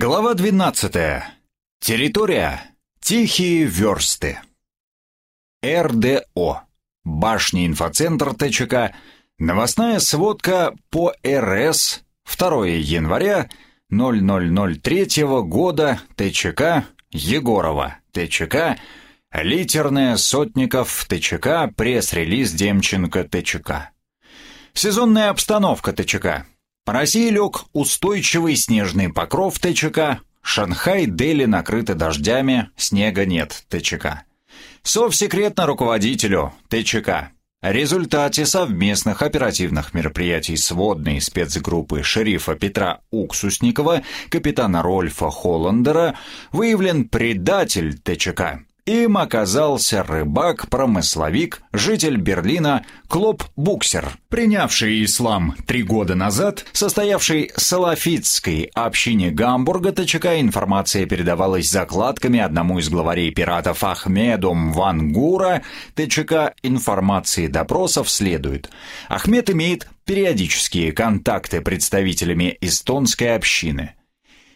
Глава 12. Территория. Тихие версты. РДО. Башня инфоцентр ТЧК. Новостная сводка по РС. 2 января 0003 года ТЧК Егорова. ТЧК Литерная Сотников ТЧК. Пресс-релиз Демченко ТЧК. Сезонная обстановка ТЧК. По России лег устойчивый снежный покров ТЧК, Шанхай, Дели накрыты дождями, снега нет ТЧК. Совсекретно руководителю ТЧК. О результате совместных оперативных мероприятий сводной спецгруппы шерифа Петра Уксусникова, капитана Рольфа Холландера, выявлен предатель ТЧК им оказался рыбак-промысловик, житель Берлина Клоп Буксер, принявший ислам три года назад, состоявший салафитской общине Гамбурга ТЧК информация передавалась закладками одному из главарей пиратов Ахмеду Вангура ТЧК информации допросов следует. Ахмед имеет периодические контакты представителями эстонской общины.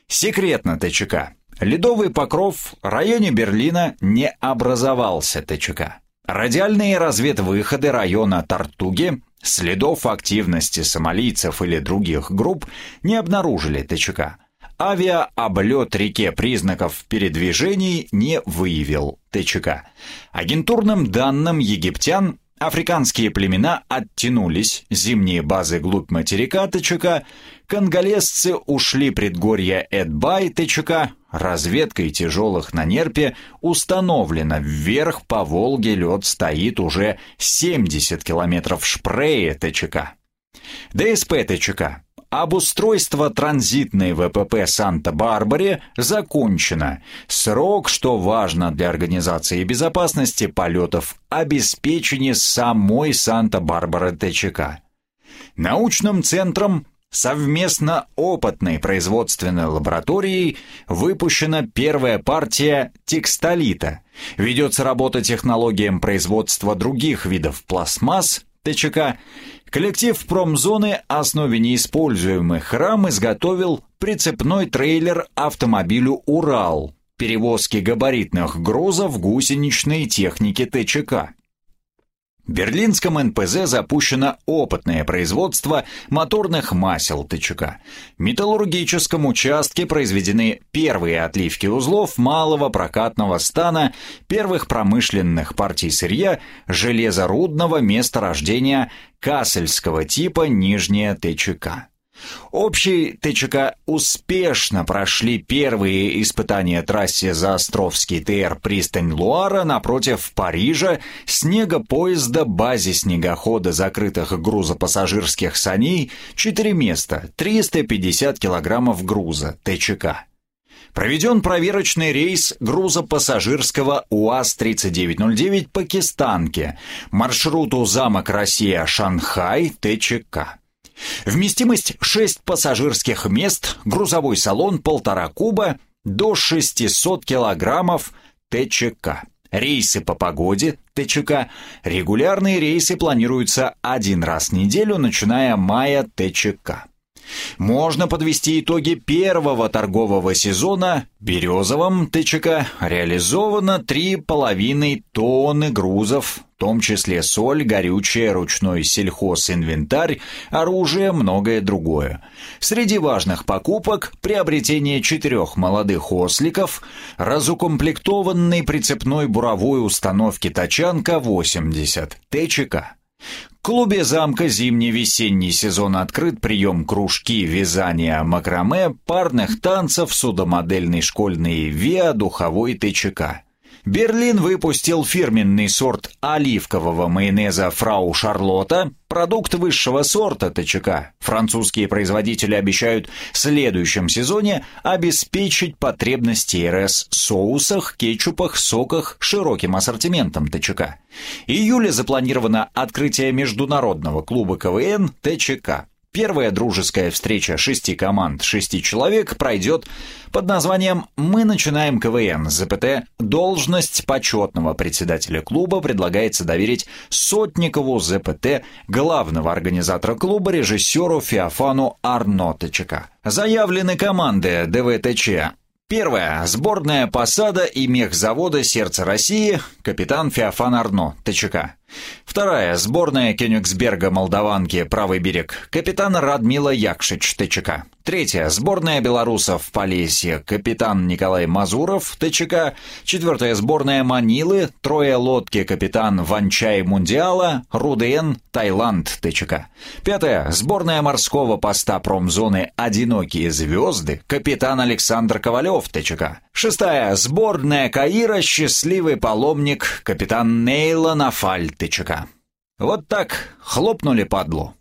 Секретно ТЧК. Ледовый покров в районе Берлина не образовался ТЧК. Радиальные разведвыходы района Тартуги следов активности сомалийцев или других групп не обнаружили ТЧК. Авиаоблет реке признаков передвижений не выявил ТЧК. Агентурным данным египтян Африканские племена оттянулись, зимние базы глубь материка ТЧК, конголезцы ушли предгорья Эдбай ТЧК, разведкой тяжелых на нерпе установлено, вверх по Волге лед стоит уже 70 километров Шпрее ТЧК. ДСП ТЧК Обустройство транзитной ВПП Санта-Барбаре закончено. Срок, что важно для организации безопасности полетов, обеспечение самой Санта-Барбары ТЧК. Научным центром совместно опытной производственной лабораторией выпущена первая партия текстолита. Ведется работа технологиям производства других видов пластмасс, ТЧК, коллектив промзоны основе неиспользуемых рам изготовил прицепной трейлер автомобилю «Урал» перевозки габаритных грузов гусеничной техники ТЧК. Берлинском НПЗ запущено опытное производство моторных масел ТЧК. Металлургическом участке произведены первые отливки узлов малого прокатного стана первых промышленных партий сырья железорудного месторождения Кассельского типа Нижняя ТЧК. Общий ТЧК успешно прошли первые испытания трассе Заостровский ТР пристань Луара напротив Парижа, снегопоезда, базе снегохода закрытых грузопассажирских саней, 4 места, 350 килограммов груза, ТЧК. Проведен проверочный рейс грузопассажирского УАЗ-3909 «Пакистанке», маршруту замок Россия-Шанхай, ТЧК. Вместимость 6 пассажирских мест, грузовой салон полтора куба, до 600 килограммов ТЧК. Рейсы по погоде ТЧК. Регулярные рейсы планируются один раз в неделю, начиная мая ТЧК. Можно подвести итоги первого торгового сезона. Березовым ТЧК реализовано 3,5 тонны грузов, в том числе соль, горючее, ручной сельхозинвентарь, оружие, многое другое. Среди важных покупок – приобретение четырех молодых осликов, разукомплектованной прицепной буровой установки «Тачанка-80» ТЧК клубе замка зимний-весенний сезон открыт прием кружки вязания макраме, парных танцев, судомодельной школьной ВИА, духовой ТЧК. Берлин выпустил фирменный сорт оливкового майонеза «Фрау Шарлотта», продукт высшего сорта ТЧК. Французские производители обещают в следующем сезоне обеспечить потребности РС в соусах, кетчупах, соках широким ассортиментом ТЧК. Июля запланировано открытие международного клуба КВН ТЧК. Первая дружеская встреча шести команд, шести человек пройдет под названием «Мы начинаем КВН». ЗПТ должность почетного председателя клуба предлагается доверить Сотникову ЗПТ, главного организатора клуба, режиссеру Феофану Арно ТЧК. Заявлены команды ДВТЧ Первое. Сборная посада и мехзавода «Сердце России», капитан Феофан Арно, ТЧК. Вторая. Сборная Кёнигсберга Молдаванки «Правый берег», капитан Радмила Якшич, ТЧК. Третья. Сборная белорусов Полесье, капитан Николай Мазуров, ТЧК. Четвертая. Сборная Манилы, трое лодки, капитан Ванчай Мундиала, Руден, Таиланд, ТЧК. Пятая. Сборная морского поста промзоны «Одинокие звезды», капитан Александр Ковалев, ТЧК. Шестая. Сборная Каира «Счастливый паломник», капитан Нейла Нафаль, ТЧК. Вот так хлопнули падлу.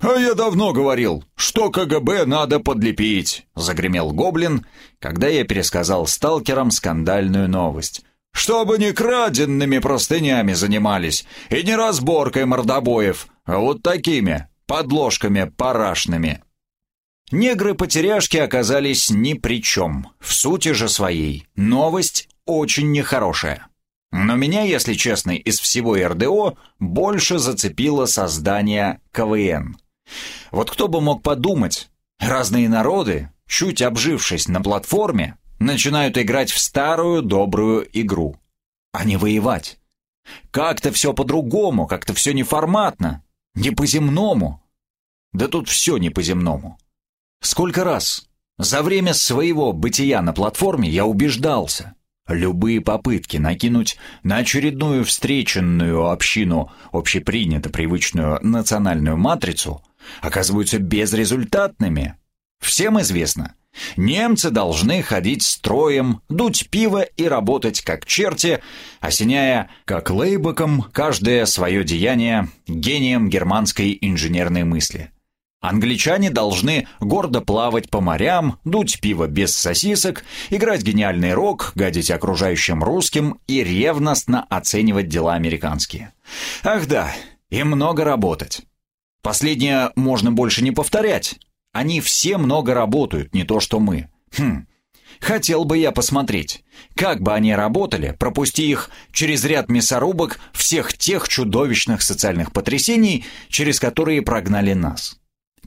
«А я давно говорил, что КГБ надо подлепить», — загремел Гоблин, когда я пересказал сталкерам скандальную новость. «Чтобы не краденными простынями занимались и не разборкой мордобоев, а вот такими подложками парашными». Негры-потеряшки оказались ни при чем, в сути же своей. Новость очень нехорошая. Но меня, если честно, из всего РДО больше зацепило создание КВН. Вот кто бы мог подумать, разные народы, чуть обжившись на платформе, начинают играть в старую добрую игру, а не воевать. Как-то все по-другому, как-то все неформатно, не по-земному. Да тут все не по-земному. Сколько раз за время своего бытия на платформе я убеждался, любые попытки накинуть на очередную встреченную общину общепринято привычную национальную матрицу оказываются безрезультатными. Всем известно, немцы должны ходить строем, дуть пиво и работать как черти, осеняя, как лейбоком, каждое свое деяние гением германской инженерной мысли. Англичане должны гордо плавать по морям, дуть пиво без сосисок, играть гениальный рок, гадить окружающим русским и ревностно оценивать дела американские. Ах да, и много работать. Последнее можно больше не повторять. Они все много работают, не то что мы. Хм, хотел бы я посмотреть, как бы они работали, пропусти их через ряд мясорубок всех тех чудовищных социальных потрясений, через которые прогнали нас.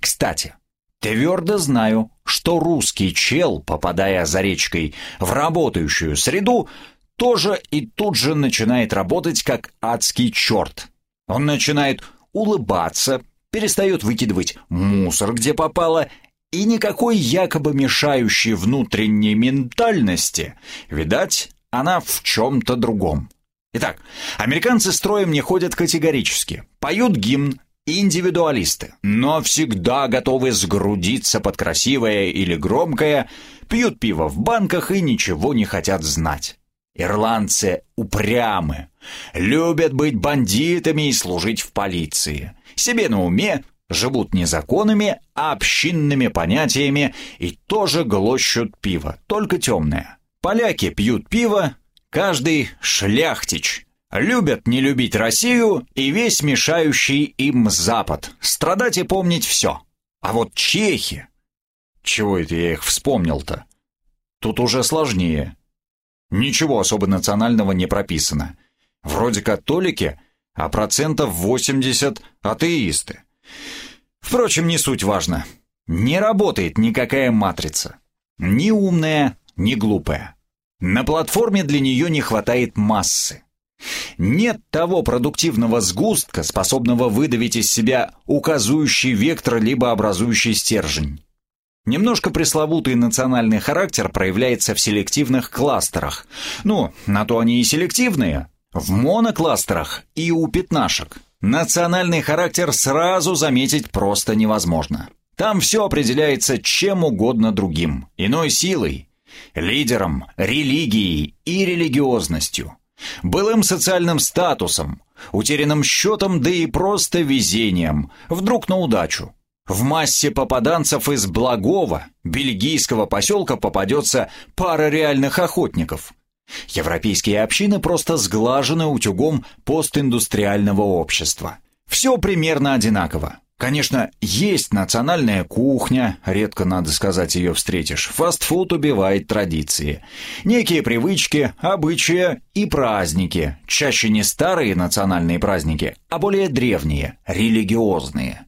Кстати, твердо знаю, что русский чел, попадая за речкой в работающую среду, тоже и тут же начинает работать как адский черт. Он начинает улыбаться, перестает выкидывать мусор, где попало, и никакой якобы мешающей внутренней ментальности, видать, она в чем-то другом. Итак, американцы строем не ходят категорически, поют гимн, индивидуалисты, но всегда готовы сгрудиться под красивое или громкое, пьют пиво в банках и ничего не хотят знать. Ирландцы упрямы, любят быть бандитами и служить в полиции себе на уме, живут не законами, а общинными понятиями и тоже глощут пиво, только темное. Поляки пьют пиво, каждый шляхтич. Любят не любить Россию и весь мешающий им Запад. Страдать и помнить все. А вот чехи... Чего это я их вспомнил-то? Тут уже сложнее. Ничего особо национального не прописано. Вроде католики, а процентов 80 атеисты. Впрочем, не суть важно. Не работает никакая матрица. Ни умная, ни глупая. На платформе для нее не хватает массы. Нет того продуктивного сгустка, способного выдавить из себя указующий вектор либо образующий стержень. Немножко пресловутый национальный характер проявляется в селективных кластерах. Ну, на то они и селективные, в монокластерах и у пятнашек национальный характер сразу заметить просто невозможно. Там все определяется чем угодно другим, иной силой, лидером, религией и религиозностью, былым социальным статусом, утерянным счетом, да и просто везением, вдруг на удачу. В массе попаданцев из благого, бельгийского поселка попадется пара реальных охотников – Европейские общины просто сглажены утюгом постиндустриального общества. Все примерно одинаково. Конечно, есть национальная кухня, редко, надо сказать, ее встретишь. Фастфуд убивает традиции. Некие привычки, обычаи и праздники. Чаще не старые национальные праздники, а более древние, религиозные.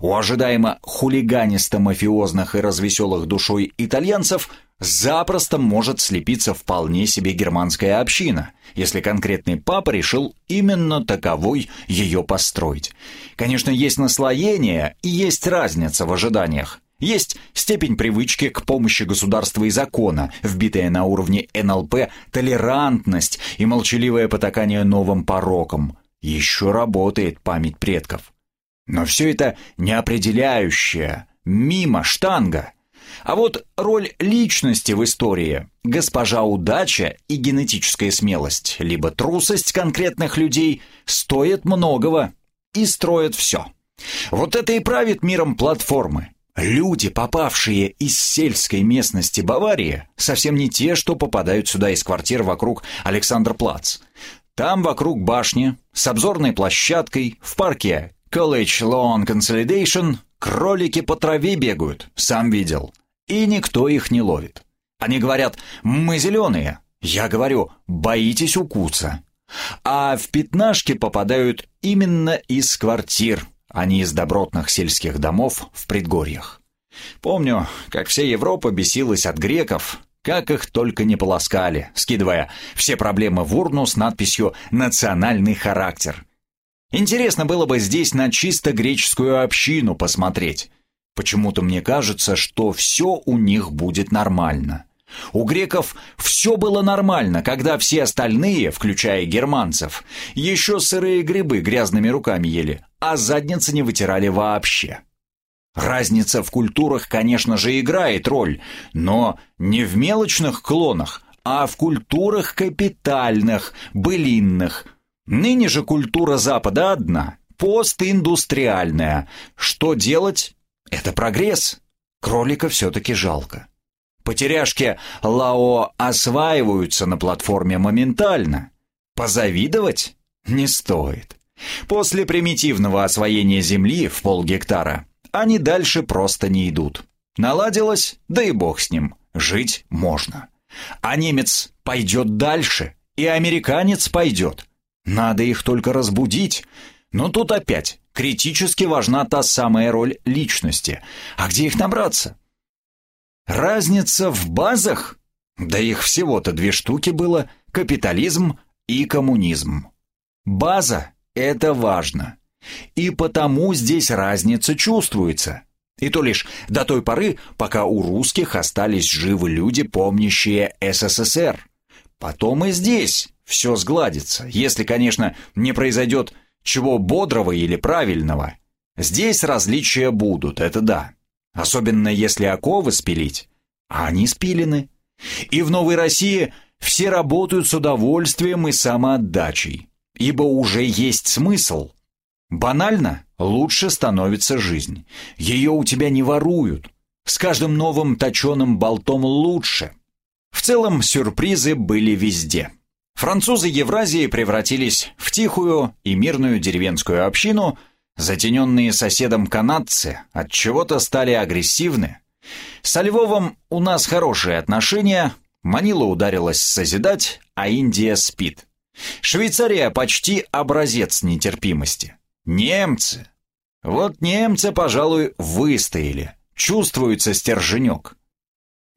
У ожидаемо хулиганисто-мафиозных и развеселых душой итальянцев запросто может слепиться вполне себе германская община, если конкретный папа решил именно таковой ее построить. Конечно, есть наслоение и есть разница в ожиданиях. Есть степень привычки к помощи государства и закона, вбитая на уровне НЛП, толерантность и молчаливое потакание новым порокам. Еще работает память предков. Но все это неопределяющее, мимо штанга. А вот роль личности в истории, госпожа удача и генетическая смелость, либо трусость конкретных людей стоят многого и строят все. Вот это и правит миром платформы. Люди, попавшие из сельской местности Баварии, совсем не те, что попадают сюда из квартир вокруг Александр-Плац. Там вокруг башни, с обзорной площадкой, в парке College Lawn Consolidation кролики по траве бегают, сам видел. И никто их не ловит. Они говорят «мы зеленые». Я говорю «боитесь укуса». А в пятнашки попадают именно из квартир, а не из добротных сельских домов в предгорьях. Помню, как вся Европа бесилась от греков, как их только не полоскали, скидывая все проблемы в урну с надписью «национальный характер». Интересно было бы здесь на чисто греческую общину посмотреть. Почему-то мне кажется, что все у них будет нормально. У греков все было нормально, когда все остальные, включая германцев, еще сырые грибы грязными руками ели, а задницы не вытирали вообще. Разница в культурах, конечно же, играет роль, но не в мелочных клонах, а в культурах капитальных, былинных – Ныне же культура Запада одна – постиндустриальная. Что делать? Это прогресс. Кролика все-таки жалко. Потеряшки Лао осваиваются на платформе моментально. Позавидовать не стоит. После примитивного освоения земли в полгектара они дальше просто не идут. Наладилось, да и бог с ним, жить можно. А немец пойдет дальше, и американец пойдет. Надо их только разбудить. Но тут опять критически важна та самая роль личности. А где их набраться? Разница в базах? Да их всего-то две штуки было – капитализм и коммунизм. База – это важно. И потому здесь разница чувствуется. И то лишь до той поры, пока у русских остались живы люди, помнящие СССР. Потом и здесь все сгладится, если, конечно, не произойдет чего бодрого или правильного. Здесь различия будут, это да. Особенно если оковы спилить. А они спилены. И в Новой России все работают с удовольствием и самоотдачей, ибо уже есть смысл. Банально лучше становится жизнь. Ее у тебя не воруют. С каждым новым точеным болтом лучше. В целом сюрпризы были везде. Французы Евразии превратились в тихую и мирную деревенскую общину, затененные соседом канадцы от чего-то стали агрессивны. Со Львовом у нас хорошие отношения, Манила ударилась созидать, а Индия спит. Швейцария почти образец нетерпимости. Немцы. Вот немцы, пожалуй, выстояли. Чувствуется стерженек.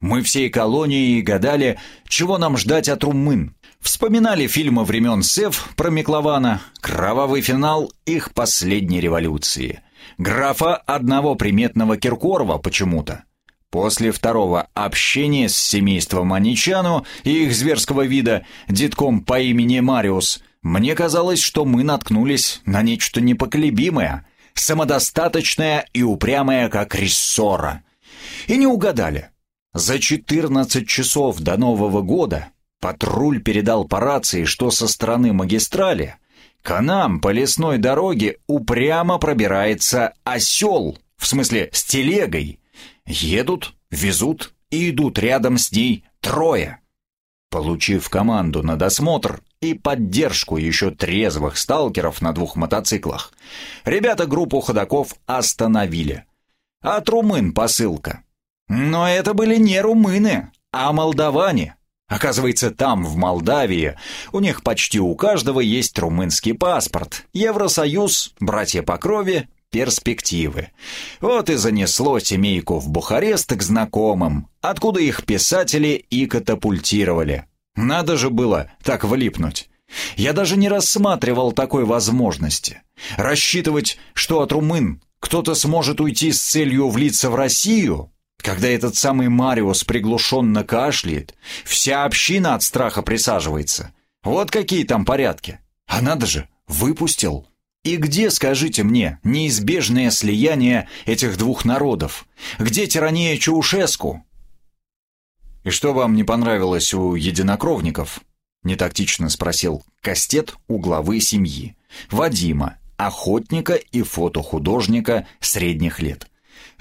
Мы всей колонией гадали, чего нам ждать от румын. Вспоминали фильмы времен СЭФ про Миклована, кровавый финал их последней революции. Графа одного приметного Киркорова почему-то. После второго общения с семейством Аничану и их зверского вида, детком по имени Мариус, мне казалось, что мы наткнулись на нечто непоколебимое, самодостаточное и упрямое, как рессора. И не угадали. За 14 часов до Нового года Патруль передал по рации, что со стороны магистрали к нам по лесной дороге упрямо пробирается осел, в смысле с телегой. Едут, везут и идут рядом с ней трое. Получив команду на досмотр и поддержку еще трезвых сталкеров на двух мотоциклах, ребята группу ходаков остановили. От румын посылка. Но это были не румыны, а молдаване. Оказывается, там, в Молдавии, у них почти у каждого есть румынский паспорт. Евросоюз, братья по крови, перспективы. Вот и занесло семейку в Бухарест к знакомым, откуда их писатели и катапультировали. Надо же было так влипнуть. Я даже не рассматривал такой возможности. Рассчитывать, что от румын кто-то сможет уйти с целью влиться в Россию, когда этот самый Мариус приглушенно кашляет, вся община от страха присаживается. Вот какие там порядки. А надо же, выпустил. И где, скажите мне, неизбежное слияние этих двух народов? Где тирания Чаушеску? «И что вам не понравилось у единокровников?» — нетактично спросил Кастет у главы семьи, Вадима, охотника и фотохудожника средних лет.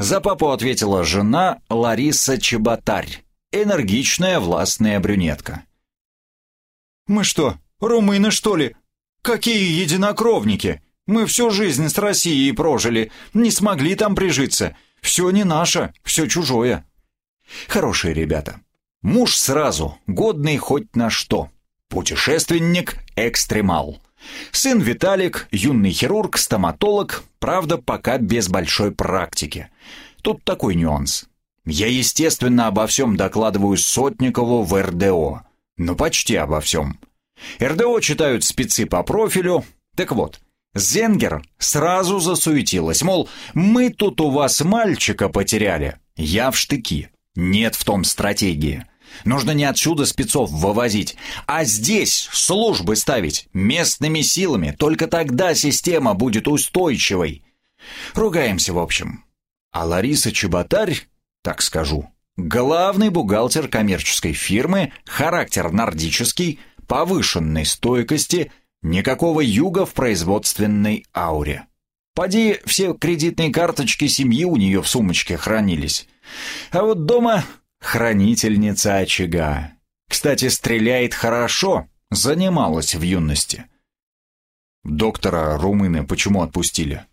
За папу ответила жена Лариса Чеботарь, энергичная властная брюнетка. «Мы что, румыны, что ли? Какие единокровники? Мы всю жизнь с Россией прожили, не смогли там прижиться. Все не наше, все чужое». Хорошие ребята. Муж сразу, годный хоть на что. Путешественник, экстремал. Сын Виталик, юный хирург, стоматолог, правда, пока без большой практики. Тут такой нюанс. Я, естественно, обо всем докладываю Сотникову в РДО. Ну, почти обо всем. РДО читают спецы по профилю. Так вот, Зенгер сразу засуетилась, мол, мы тут у вас мальчика потеряли. Я в штыки. Нет в том стратегии. Нужно не отсюда спецов вывозить, а здесь службы ставить местными силами. Только тогда система будет устойчивой. Ругаемся, в общем. А Лариса Чеботарь, так скажу, главный бухгалтер коммерческой фирмы, характер нордический, повышенной стойкости, никакого юга в производственной ауре. Поди, все кредитные карточки семьи у нее в сумочке хранились. А вот дома Хранительница очага. Кстати, стреляет хорошо, занималась в юности. Доктора румыны почему отпустили?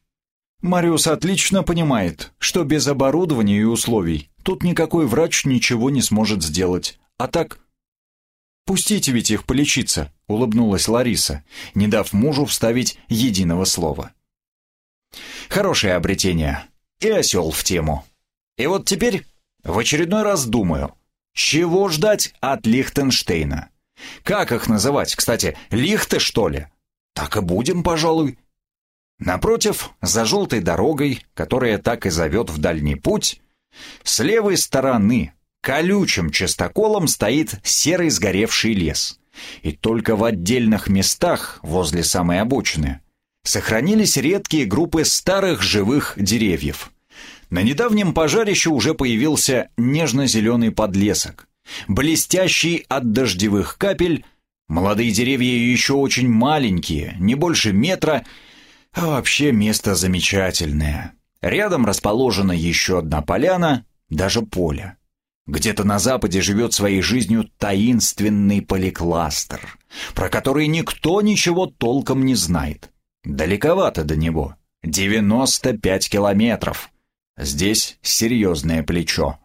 Мариус отлично понимает, что без оборудования и условий тут никакой врач ничего не сможет сделать. А так... «Пустите ведь их полечиться», — улыбнулась Лариса, не дав мужу вставить единого слова. Хорошее обретение. И осел в тему. И вот теперь в очередной раз думаю, чего ждать от Лихтенштейна? Как их называть, кстати, Лихты, что ли? Так и будем, пожалуй. Напротив, за желтой дорогой, которая так и зовет в дальний путь, с левой стороны колючим частоколом стоит серый сгоревший лес. И только в отдельных местах, возле самой обочины, сохранились редкие группы старых живых деревьев – на недавнем пожарище уже появился нежно-зеленый подлесок, блестящий от дождевых капель, молодые деревья еще очень маленькие, не больше метра, а вообще место замечательное. Рядом расположена еще одна поляна, даже поле. Где-то на западе живет своей жизнью таинственный поликластер, про который никто ничего толком не знает. Далековато до него. 95 километров. Здесь серьезное плечо.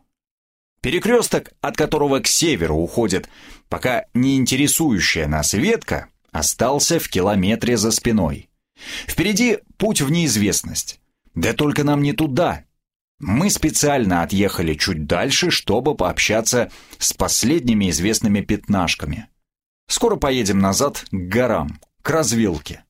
Перекресток, от которого к северу уходит пока не интересующая нас ветка, остался в километре за спиной. Впереди путь в неизвестность. Да только нам не туда. Мы специально отъехали чуть дальше, чтобы пообщаться с последними известными пятнашками. Скоро поедем назад к горам, к развилке.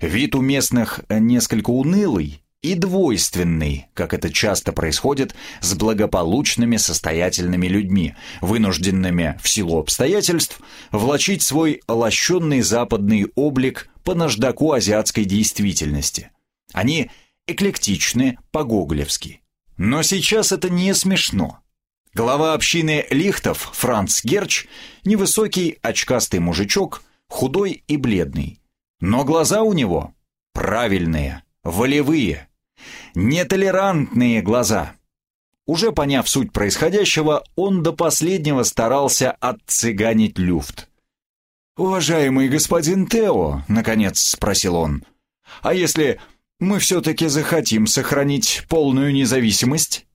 Вид у местных несколько унылый, и двойственный, как это часто происходит с благополучными состоятельными людьми, вынужденными в силу обстоятельств влачить свой лощенный западный облик по наждаку азиатской действительности. Они эклектичны по-гоголевски. Но сейчас это не смешно. Глава общины лихтов Франц Герч, невысокий очкастый мужичок, худой и бледный. Но глаза у него правильные, волевые, Нетолерантные глаза. Уже поняв суть происходящего, он до последнего старался отцыганить люфт. «Уважаемый господин Тео», — наконец спросил он, — «а если мы все-таки захотим сохранить полную независимость?»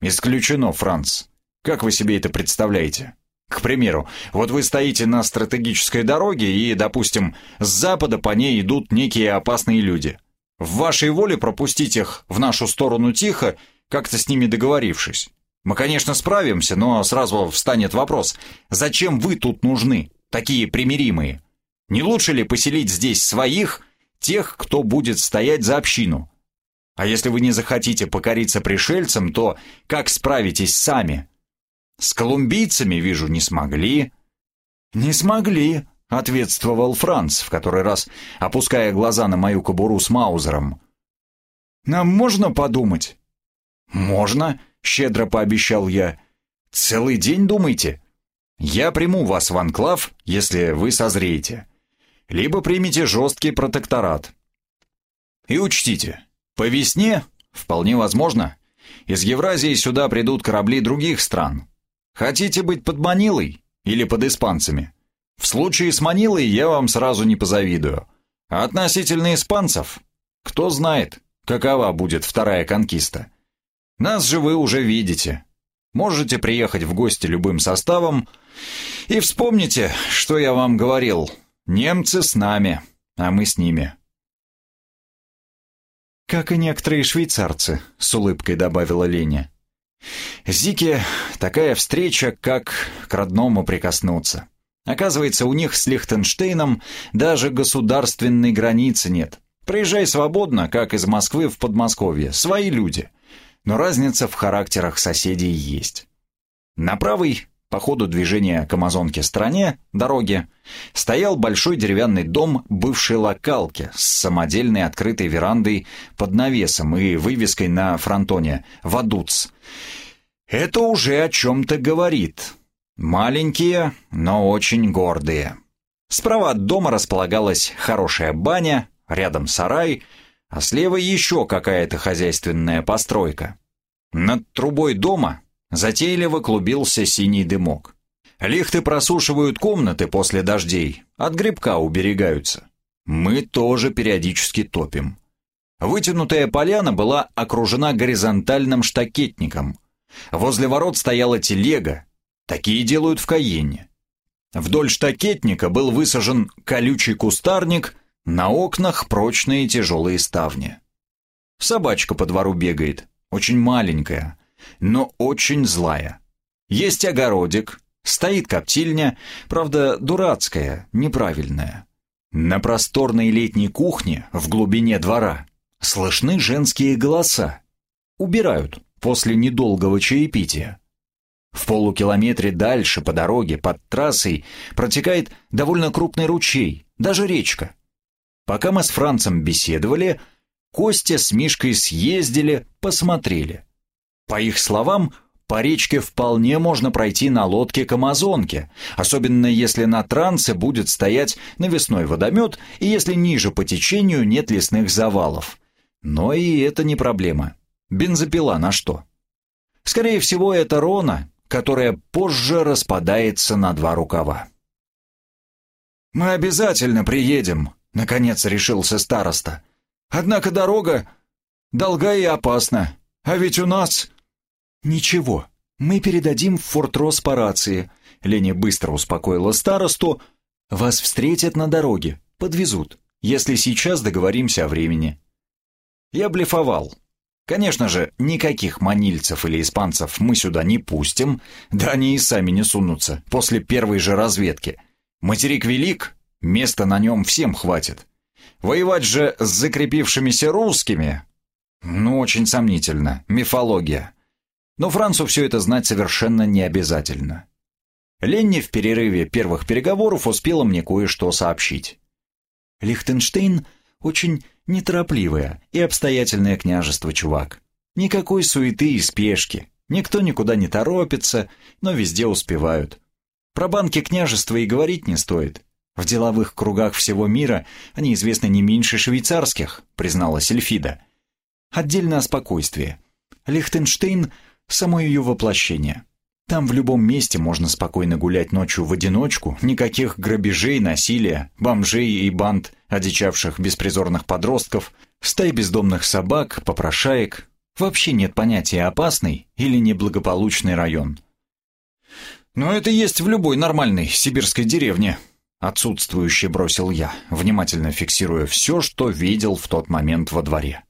«Исключено, Франц. Как вы себе это представляете?» К примеру, вот вы стоите на стратегической дороге, и, допустим, с запада по ней идут некие опасные люди. В вашей воле пропустить их в нашу сторону тихо, как-то с ними договорившись. Мы, конечно, справимся, но сразу встанет вопрос, зачем вы тут нужны, такие примиримые? Не лучше ли поселить здесь своих, тех, кто будет стоять за общину? А если вы не захотите покориться пришельцам, то как справитесь сами? С колумбийцами, вижу, не смогли». «Не смогли», — ответствовал Франц, в который раз опуская глаза на мою кобуру с Маузером. «Нам можно подумать?» «Можно», — щедро пообещал я. «Целый день думайте. Я приму вас в анклав, если вы созреете. Либо примите жесткий протекторат. И учтите, по весне, вполне возможно, из Евразии сюда придут корабли других стран, Хотите быть под Манилой или под испанцами? В случае с Манилой я вам сразу не позавидую. А относительно испанцев, кто знает, какова будет вторая конкиста. Нас же вы уже видите. Можете приехать в гости любым составом и вспомните, что я вам говорил. Немцы с нами, а мы с ними. Как и некоторые швейцарцы, с улыбкой добавила Леня. Зике такая встреча, как к родному прикоснуться. Оказывается, у них с Лихтенштейном даже государственной границы нет. Проезжай свободно, как из Москвы в Подмосковье, свои люди. Но разница в характерах соседей есть. На правой, по ходу движения к Амазонке стороне, дороги, стоял большой деревянный дом бывшей локалки с самодельной открытой верандой под навесом и вывеской на фронтоне «Вадуц», это уже о чем-то говорит. Маленькие, но очень гордые. Справа от дома располагалась хорошая баня, рядом сарай, а слева еще какая-то хозяйственная постройка. Над трубой дома затейливо клубился синий дымок. Лихты просушивают комнаты после дождей, от грибка уберегаются. Мы тоже периодически топим. Вытянутая поляна была окружена горизонтальным штакетником, Возле ворот стояла телега. Такие делают в Каенне. Вдоль штакетника был высажен колючий кустарник, на окнах прочные тяжелые ставни. Собачка по двору бегает, очень маленькая, но очень злая. Есть огородик, стоит коптильня, правда, дурацкая, неправильная. На просторной летней кухне в глубине двора слышны женские голоса. Убирают после недолгого чаепития. В полукилометре дальше по дороге под трассой протекает довольно крупный ручей, даже речка. Пока мы с Францем беседовали, Костя с Мишкой съездили, посмотрели. По их словам, по речке вполне можно пройти на лодке к Амазонке, особенно если на трансе будет стоять навесной водомет и если ниже по течению нет лесных завалов. Но и это не проблема. Бензопила на что? Скорее всего, это Рона, которая позже распадается на два рукава. «Мы обязательно приедем», — наконец решился староста. «Однако дорога долга и опасна, а ведь у нас...» «Ничего, мы передадим в Форт-Рос по рации», — Леня быстро успокоила старосту. «Вас встретят на дороге, подвезут, если сейчас договоримся о времени». Я блефовал. Конечно же, никаких манильцев или испанцев мы сюда не пустим, да они и сами не сунутся после первой же разведки. Материк велик, места на нем всем хватит. Воевать же с закрепившимися русскими, ну, очень сомнительно, мифология. Но Францу все это знать совершенно не обязательно. Ленни в перерыве первых переговоров успела мне кое-что сообщить. Лихтенштейн очень неторопливое и обстоятельное княжество, чувак. Никакой суеты и спешки. Никто никуда не торопится, но везде успевают. Про банки княжества и говорить не стоит. В деловых кругах всего мира они известны не меньше швейцарских, признала Сельфида. Отдельно о спокойствии. Лихтенштейн само ее воплощение. Там в любом месте можно спокойно гулять ночью в одиночку, никаких грабежей, насилия, бомжей и банд, одичавших беспризорных подростков, стай бездомных собак, попрошаек. Вообще нет понятия опасный или неблагополучный район. Но это есть в любой нормальной сибирской деревне. Отсутствующе бросил я, внимательно фиксируя все, что видел в тот момент во дворе.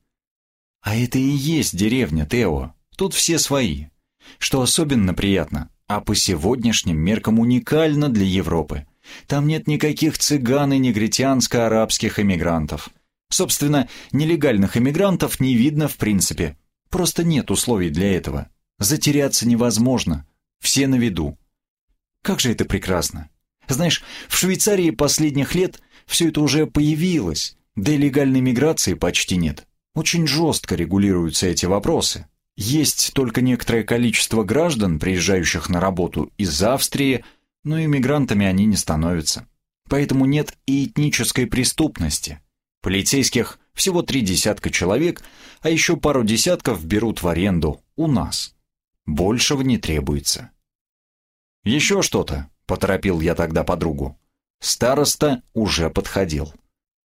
А это и есть деревня, Тео. Тут все свои. Что особенно приятно, а по сегодняшним меркам уникально для Европы. Там нет никаких цыган и негритянско-арабских эмигрантов. Собственно, нелегальных эмигрантов не видно в принципе. Просто нет условий для этого. Затеряться невозможно. Все на виду. Как же это прекрасно. Знаешь, в Швейцарии последних лет все это уже появилось, да и легальной миграции почти нет. Очень жестко регулируются эти вопросы. Есть только некоторое количество граждан, приезжающих на работу из Австрии, но иммигрантами они не становятся. Поэтому нет и этнической преступности. Полицейских всего три десятка человек, а еще пару десятков берут в аренду у нас. Большего не требуется. «Еще что-то», — поторопил я тогда подругу. Староста уже подходил.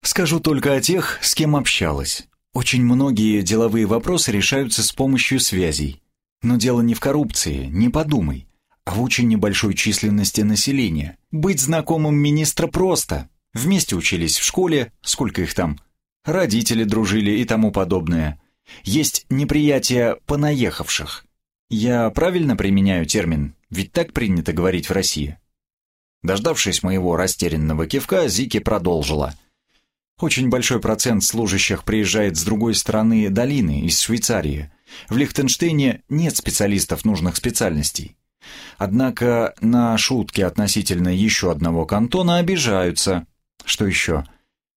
«Скажу только о тех, с кем общалась. Очень многие деловые вопросы решаются с помощью связей. Но дело не в коррупции, не подумай, а в очень небольшой численности населения. Быть знакомым министра просто. Вместе учились в школе, сколько их там, родители дружили и тому подобное. Есть неприятие понаехавших. Я правильно применяю термин? Ведь так принято говорить в России. Дождавшись моего растерянного кивка, Зики продолжила – очень большой процент служащих приезжает с другой стороны долины, из Швейцарии. В Лихтенштейне нет специалистов нужных специальностей. Однако на шутки относительно еще одного кантона обижаются. Что еще?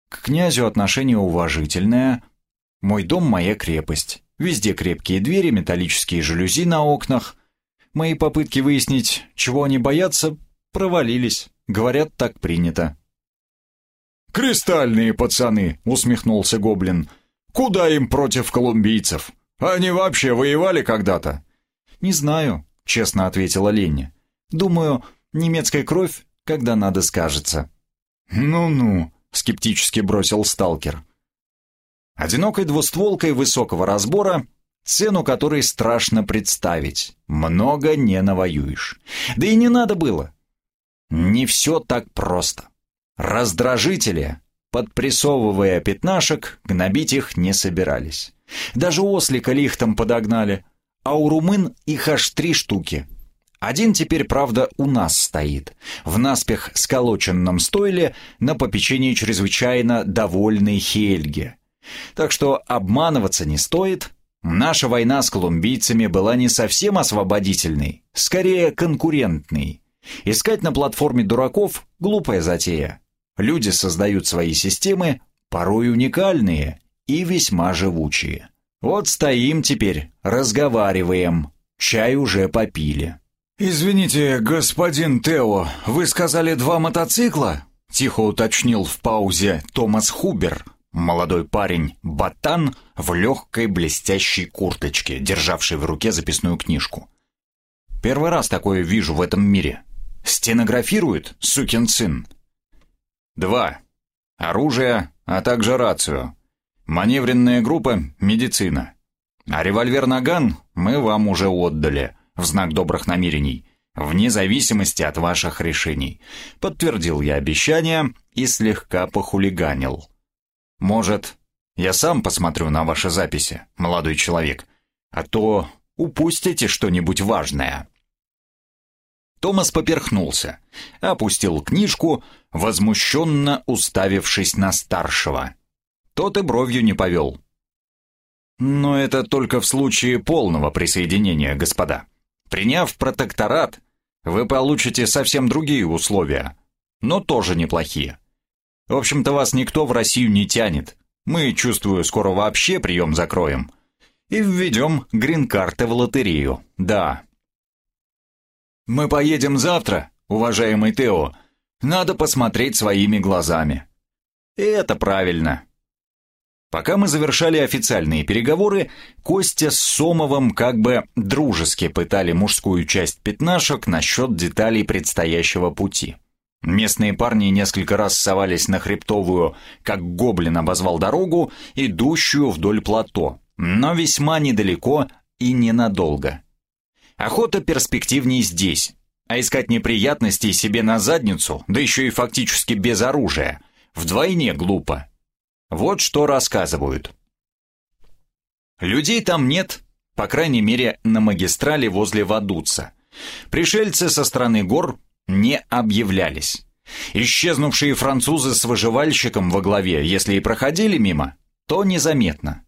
К князю отношение уважительное. Мой дом – моя крепость. Везде крепкие двери, металлические жалюзи на окнах. Мои попытки выяснить, чего они боятся, провалились. Говорят, так принято. «Кристальные пацаны!» — усмехнулся Гоблин. «Куда им против колумбийцев? Они вообще воевали когда-то?» «Не знаю», — честно ответила Леня. «Думаю, немецкая кровь, когда надо, скажется». «Ну-ну», — скептически бросил сталкер. Одинокой двустволкой высокого разбора, цену которой страшно представить. Много не навоюешь. Да и не надо было. Не все так просто. Раздражители, подпрессовывая пятнашек, гнобить их не собирались. Даже ослика лихтом подогнали, а у румын их аж три штуки. Один теперь, правда, у нас стоит, в наспех сколоченном стойле на попечении чрезвычайно довольной Хельге. Так что обманываться не стоит. Наша война с колумбийцами была не совсем освободительной, скорее конкурентной. Искать на платформе дураков – глупая затея. Люди создают свои системы, порой уникальные и весьма живучие. Вот стоим теперь, разговариваем, чай уже попили. «Извините, господин Тео, вы сказали два мотоцикла?» Тихо уточнил в паузе Томас Хубер, молодой парень, ботан в легкой блестящей курточке, державший в руке записную книжку. «Первый раз такое вижу в этом мире. Стенографирует, сукин сын. Два. Оружие, а также рацию. Маневренная группа – медицина. А револьвер «Наган» мы вам уже отдали, в знак добрых намерений, вне зависимости от ваших решений. Подтвердил я обещание и слегка похулиганил. Может, я сам посмотрю на ваши записи, молодой человек, а то упустите что-нибудь важное. Томас поперхнулся, опустил книжку, возмущенно уставившись на старшего. Тот и бровью не повел. Но это только в случае полного присоединения, господа. Приняв протекторат, вы получите совсем другие условия, но тоже неплохие. В общем-то, вас никто в Россию не тянет. Мы, чувствую, скоро вообще прием закроем. И введем грин-карты в лотерею. Да, «Мы поедем завтра, уважаемый Тео. Надо посмотреть своими глазами». И это правильно. Пока мы завершали официальные переговоры, Костя с Сомовым как бы дружески пытали мужскую часть пятнашек насчет деталей предстоящего пути. Местные парни несколько раз совались на хребтовую, как гоблин обозвал дорогу, идущую вдоль плато, но весьма недалеко и ненадолго. Охота перспективнее здесь, а искать неприятностей себе на задницу, да еще и фактически без оружия, вдвойне глупо. Вот что рассказывают. Людей там нет, по крайней мере, на магистрали возле Вадуца. Пришельцы со стороны гор не объявлялись. Исчезнувшие французы с выживальщиком во главе, если и проходили мимо, то незаметно.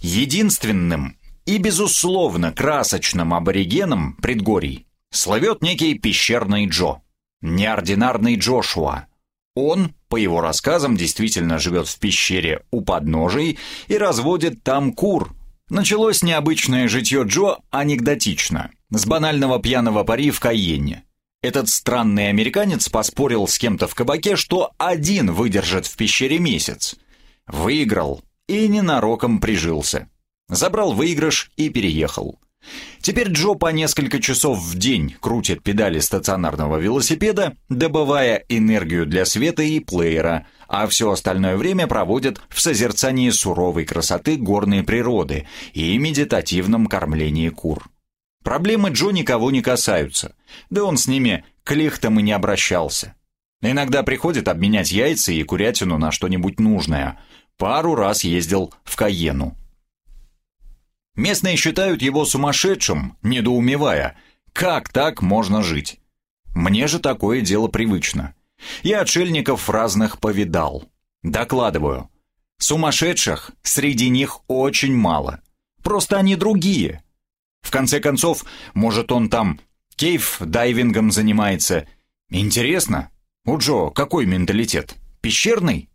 Единственным и, безусловно, красочным аборигеном предгорий славет некий пещерный Джо, неординарный Джошуа. Он, по его рассказам, действительно живет в пещере у подножий и разводит там кур. Началось необычное житье Джо анекдотично, с банального пьяного пари в Кайенне. Этот странный американец поспорил с кем-то в кабаке, что один выдержит в пещере месяц. Выиграл и ненароком прижился. Забрал выигрыш и переехал. Теперь Джо по несколько часов в день крутит педали стационарного велосипеда, добывая энергию для света и плеера, а все остальное время проводит в созерцании суровой красоты горной природы и медитативном кормлении кур. Проблемы Джо никого не касаются, да он с ними к лихтам и не обращался. Иногда приходит обменять яйца и курятину на что-нибудь нужное. Пару раз ездил в Каену. Местные считают его сумасшедшим, недоумевая, как так можно жить. Мне же такое дело привычно. Я отшельников разных повидал. Докладываю. Сумасшедших среди них очень мало. Просто они другие. В конце концов, может он там кейф-дайвингом занимается. Интересно. У Джо какой менталитет? Пещерный?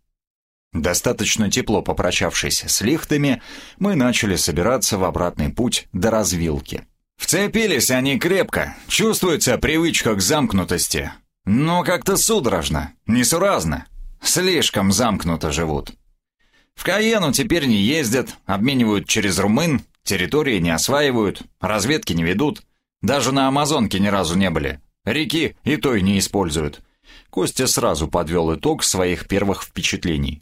Достаточно тепло попрощавшись с лихтами, мы начали собираться в обратный путь до развилки. Вцепились они крепко, чувствуется привычка к замкнутости. Но как-то судорожно, несуразно. Слишком замкнуто живут. В Каену теперь не ездят, обменивают через румын, территории не осваивают, разведки не ведут. Даже на Амазонке ни разу не были. Реки и той не используют. Костя сразу подвел итог своих первых впечатлений.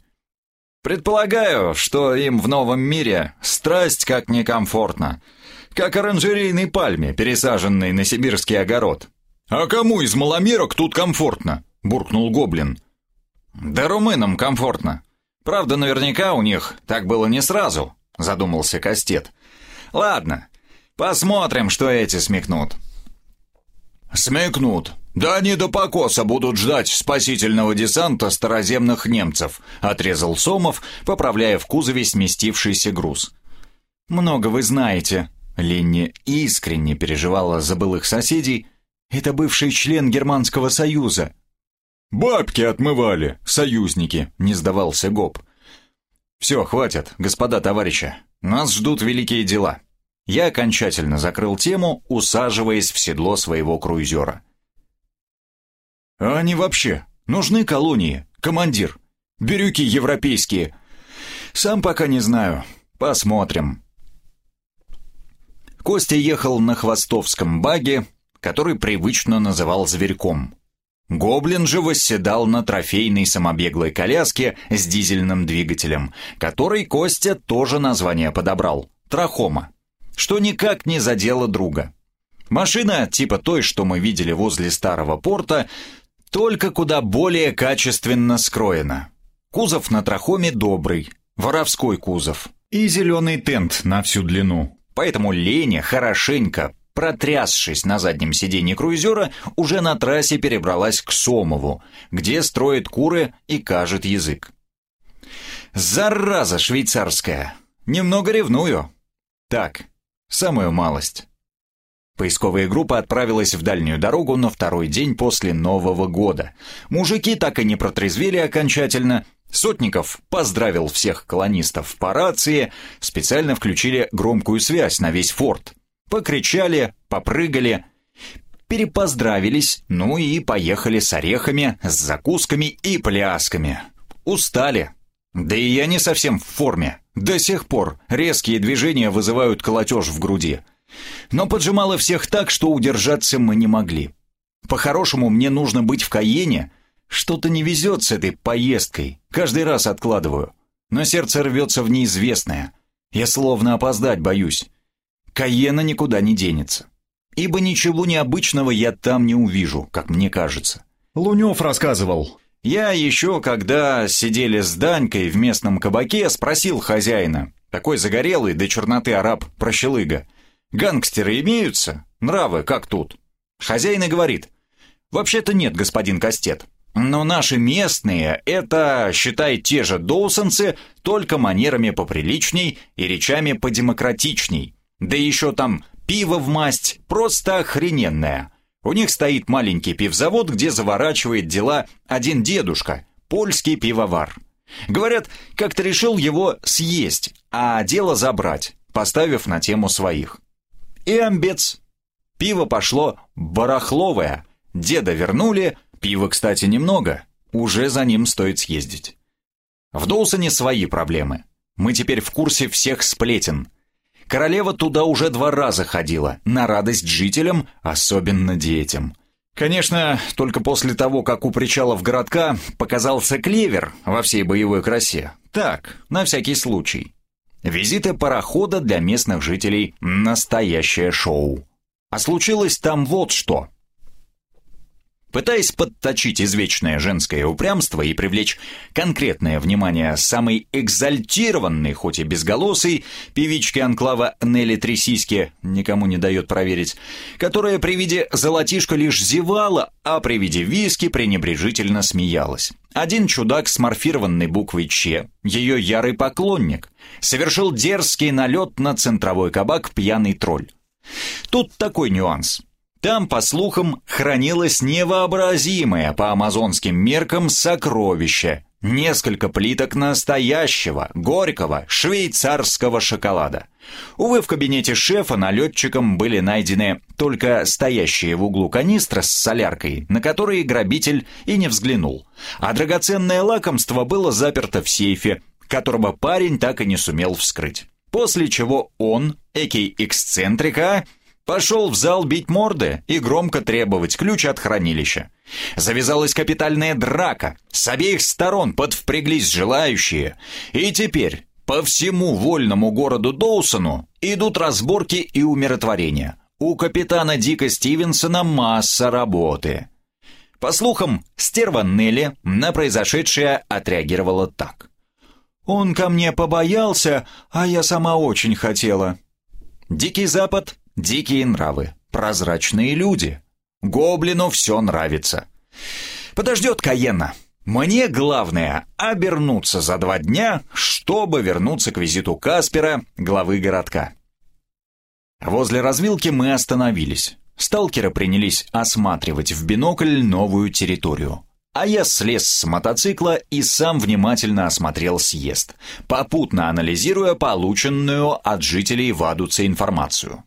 Предполагаю, что им в новом мире страсть как некомфортно, как оранжерейной пальме, пересаженной на сибирский огород. «А кому из маломерок тут комфортно?» — буркнул Гоблин. «Да румынам комфортно. Правда, наверняка у них так было не сразу», — задумался Кастет. «Ладно, посмотрим, что эти смекнут». «Смекнут. Да они до покоса будут ждать спасительного десанта староземных немцев», отрезал Сомов, поправляя в кузове сместившийся груз. «Много вы знаете». Ленни искренне переживала за былых соседей. «Это бывший член Германского Союза». «Бабки отмывали, союзники», — не сдавался Гоб. «Все, хватит, господа товарища. Нас ждут великие дела я окончательно закрыл тему, усаживаясь в седло своего круизера. «А они вообще нужны колонии, командир? Бирюки европейские?» «Сам пока не знаю. Посмотрим». Костя ехал на хвостовском баге, который привычно называл «зверьком». Гоблин же восседал на трофейной самобеглой коляске с дизельным двигателем, который Костя тоже название подобрал – «Трахома» что никак не задело друга. Машина, типа той, что мы видели возле старого порта, только куда более качественно скроена. Кузов на трахоме добрый, воровской кузов. И зеленый тент на всю длину. Поэтому Леня хорошенько, протрясшись на заднем сиденье круизера, уже на трассе перебралась к Сомову, где строит куры и кажет язык. «Зараза швейцарская! Немного ревную!» «Так, Самую малость. Поисковая группа отправилась в дальнюю дорогу на второй день после Нового года. Мужики так и не протрезвели окончательно. Сотников поздравил всех колонистов по рации, специально включили громкую связь на весь форт. Покричали, попрыгали, перепоздравились, ну и поехали с орехами, с закусками и плясками. Устали. Да и я не совсем в форме. До сих пор резкие движения вызывают колотеж в груди. Но поджимало всех так, что удержаться мы не могли. По-хорошему, мне нужно быть в Каене. Что-то не везет с этой поездкой. Каждый раз откладываю. Но сердце рвется в неизвестное. Я словно опоздать боюсь. Каена никуда не денется. Ибо ничего необычного я там не увижу, как мне кажется. Лунев рассказывал. Я еще, когда сидели с Данькой в местном кабаке, спросил хозяина, такой загорелый до черноты араб прощелыга, «Гангстеры имеются? Нравы, как тут?» Хозяин и говорит, «Вообще-то нет, господин Кастет. Но наши местные — это, считай, те же доусонцы, только манерами поприличней и речами подемократичней. Да еще там пиво в масть, просто охрененное. У них стоит маленький пивзавод, где заворачивает дела один дедушка, польский пивовар. Говорят, как-то решил его съесть, а дело забрать, поставив на тему своих. И амбец. Пиво пошло барахловое. Деда вернули, пива, кстати, немного. Уже за ним стоит съездить. В Доусоне свои проблемы. Мы теперь в курсе всех сплетен. Королева туда уже два раза ходила, на радость жителям, особенно детям. Конечно, только после того, как у причалов городка показался клевер во всей боевой красе. Так, на всякий случай. Визиты парохода для местных жителей – настоящее шоу. А случилось там вот что – Пытаясь подточить извечное женское упрямство и привлечь конкретное внимание самой экзальтированной, хоть и безголосой, певички анклава Нелли Тресиски, никому не дает проверить, которая при виде золотишка лишь зевала, а при виде виски пренебрежительно смеялась. Один чудак с морфированной буквой «Ч», ее ярый поклонник, совершил дерзкий налет на центровой кабак «Пьяный тролль». Тут такой нюанс – там, по слухам, хранилось невообразимое по амазонским меркам сокровище. Несколько плиток настоящего, горького, швейцарского шоколада. Увы, в кабинете шефа налетчиком были найдены только стоящие в углу канистры с соляркой, на которые грабитель и не взглянул. А драгоценное лакомство было заперто в сейфе, которого парень так и не сумел вскрыть. После чего он, экий эксцентрика, Пошел в зал бить морды и громко требовать ключ от хранилища. Завязалась капитальная драка, с обеих сторон подвпряглись желающие, и теперь по всему вольному городу Доусону идут разборки и умиротворения. У капитана Дика Стивенсона масса работы. По слухам, стерва Нелли на произошедшее отреагировала так. «Он ко мне побоялся, а я сама очень хотела». Дикий Запад Дикие нравы, прозрачные люди. Гоблину все нравится. Подождет Каена. Мне главное обернуться за два дня, чтобы вернуться к визиту Каспера, главы городка. Возле развилки мы остановились. Сталкеры принялись осматривать в бинокль новую территорию. А я слез с мотоцикла и сам внимательно осмотрел съезд, попутно анализируя полученную от жителей Вадуца информацию.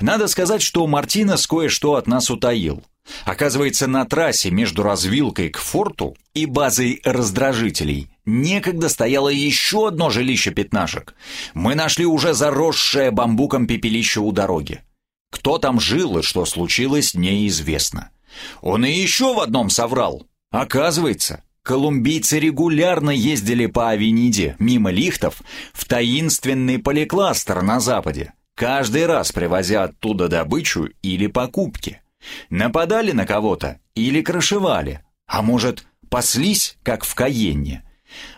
Надо сказать, что Мартинес кое-что от нас утаил. Оказывается, на трассе между развилкой к форту и базой раздражителей некогда стояло еще одно жилище пятнашек. Мы нашли уже заросшее бамбуком пепелище у дороги. Кто там жил и что случилось, неизвестно. Он и еще в одном соврал. Оказывается, колумбийцы регулярно ездили по Авениде мимо лихтов в таинственный поликластер на западе каждый раз привозя оттуда добычу или покупки. Нападали на кого-то или крышевали, а может, паслись, как в Каенне.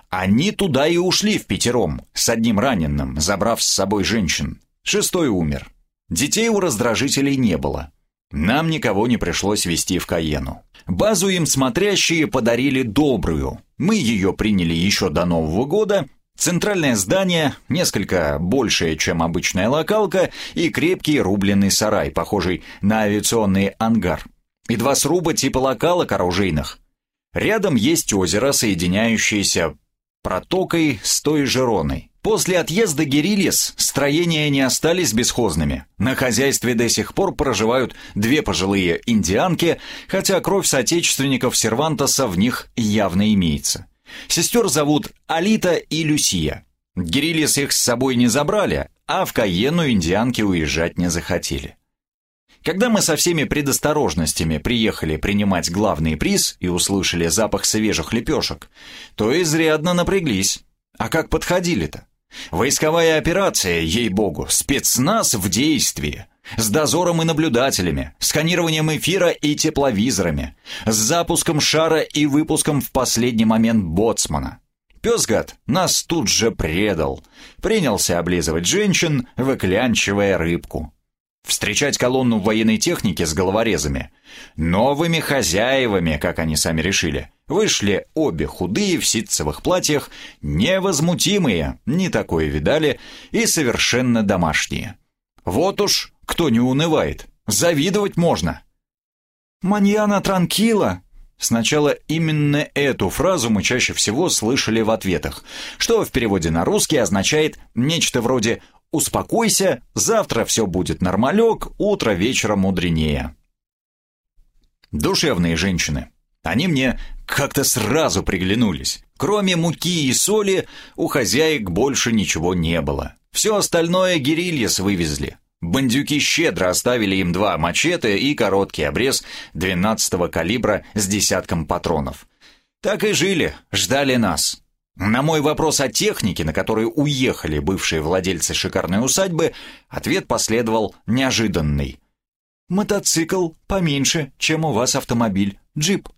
Они туда и ушли в пятером, с одним раненым, забрав с собой женщин. Шестой умер. Детей у раздражителей не было. Нам никого не пришлось вести в Каену. Базу им смотрящие подарили добрую. Мы ее приняли еще до Нового года Центральное здание, несколько большее, чем обычная локалка, и крепкий рубленый сарай, похожий на авиационный ангар. И два сруба типа локалок оружейных. Рядом есть озеро, соединяющееся протокой с той же Роной. После отъезда Герильес строения не остались бесхозными. На хозяйстве до сих пор проживают две пожилые индианки, хотя кровь соотечественников Сервантоса в них явно имеется. Сестер зовут Алита и Люсия. Гирилис их с собой не забрали, а в Каену индианки уезжать не захотели. Когда мы со всеми предосторожностями приехали принимать главный приз и услышали запах свежих лепешек, то изрядно напряглись. А как подходили-то? Войсковая операция, ей-богу, спецназ в действии. С дозором и наблюдателями, сканированием эфира и тепловизорами, с запуском шара и выпуском в последний момент боцмана. Пес-гад нас тут же предал. Принялся облизывать женщин, выклянчивая рыбку. Встречать колонну военной техники с головорезами. Новыми хозяевами, как они сами решили. Вышли обе худые в ситцевых платьях, невозмутимые, не такое видали, и совершенно домашние. Вот уж кто не унывает, завидовать можно. «Маньяна транкила», Сначала именно эту фразу мы чаще всего слышали в ответах, что в переводе на русский означает нечто вроде «успокойся, завтра все будет нормалек, утро вечером мудренее». Душевные женщины. Они мне как-то сразу приглянулись. Кроме муки и соли, у хозяек больше ничего не было. Все остальное гирильяс вывезли. Бандюки щедро оставили им два мачете и короткий обрез 12-го калибра с десятком патронов. Так и жили, ждали нас. На мой вопрос о технике, на которой уехали бывшие владельцы шикарной усадьбы, ответ последовал неожиданный. «Мотоцикл поменьше, чем у вас автомобиль, джип».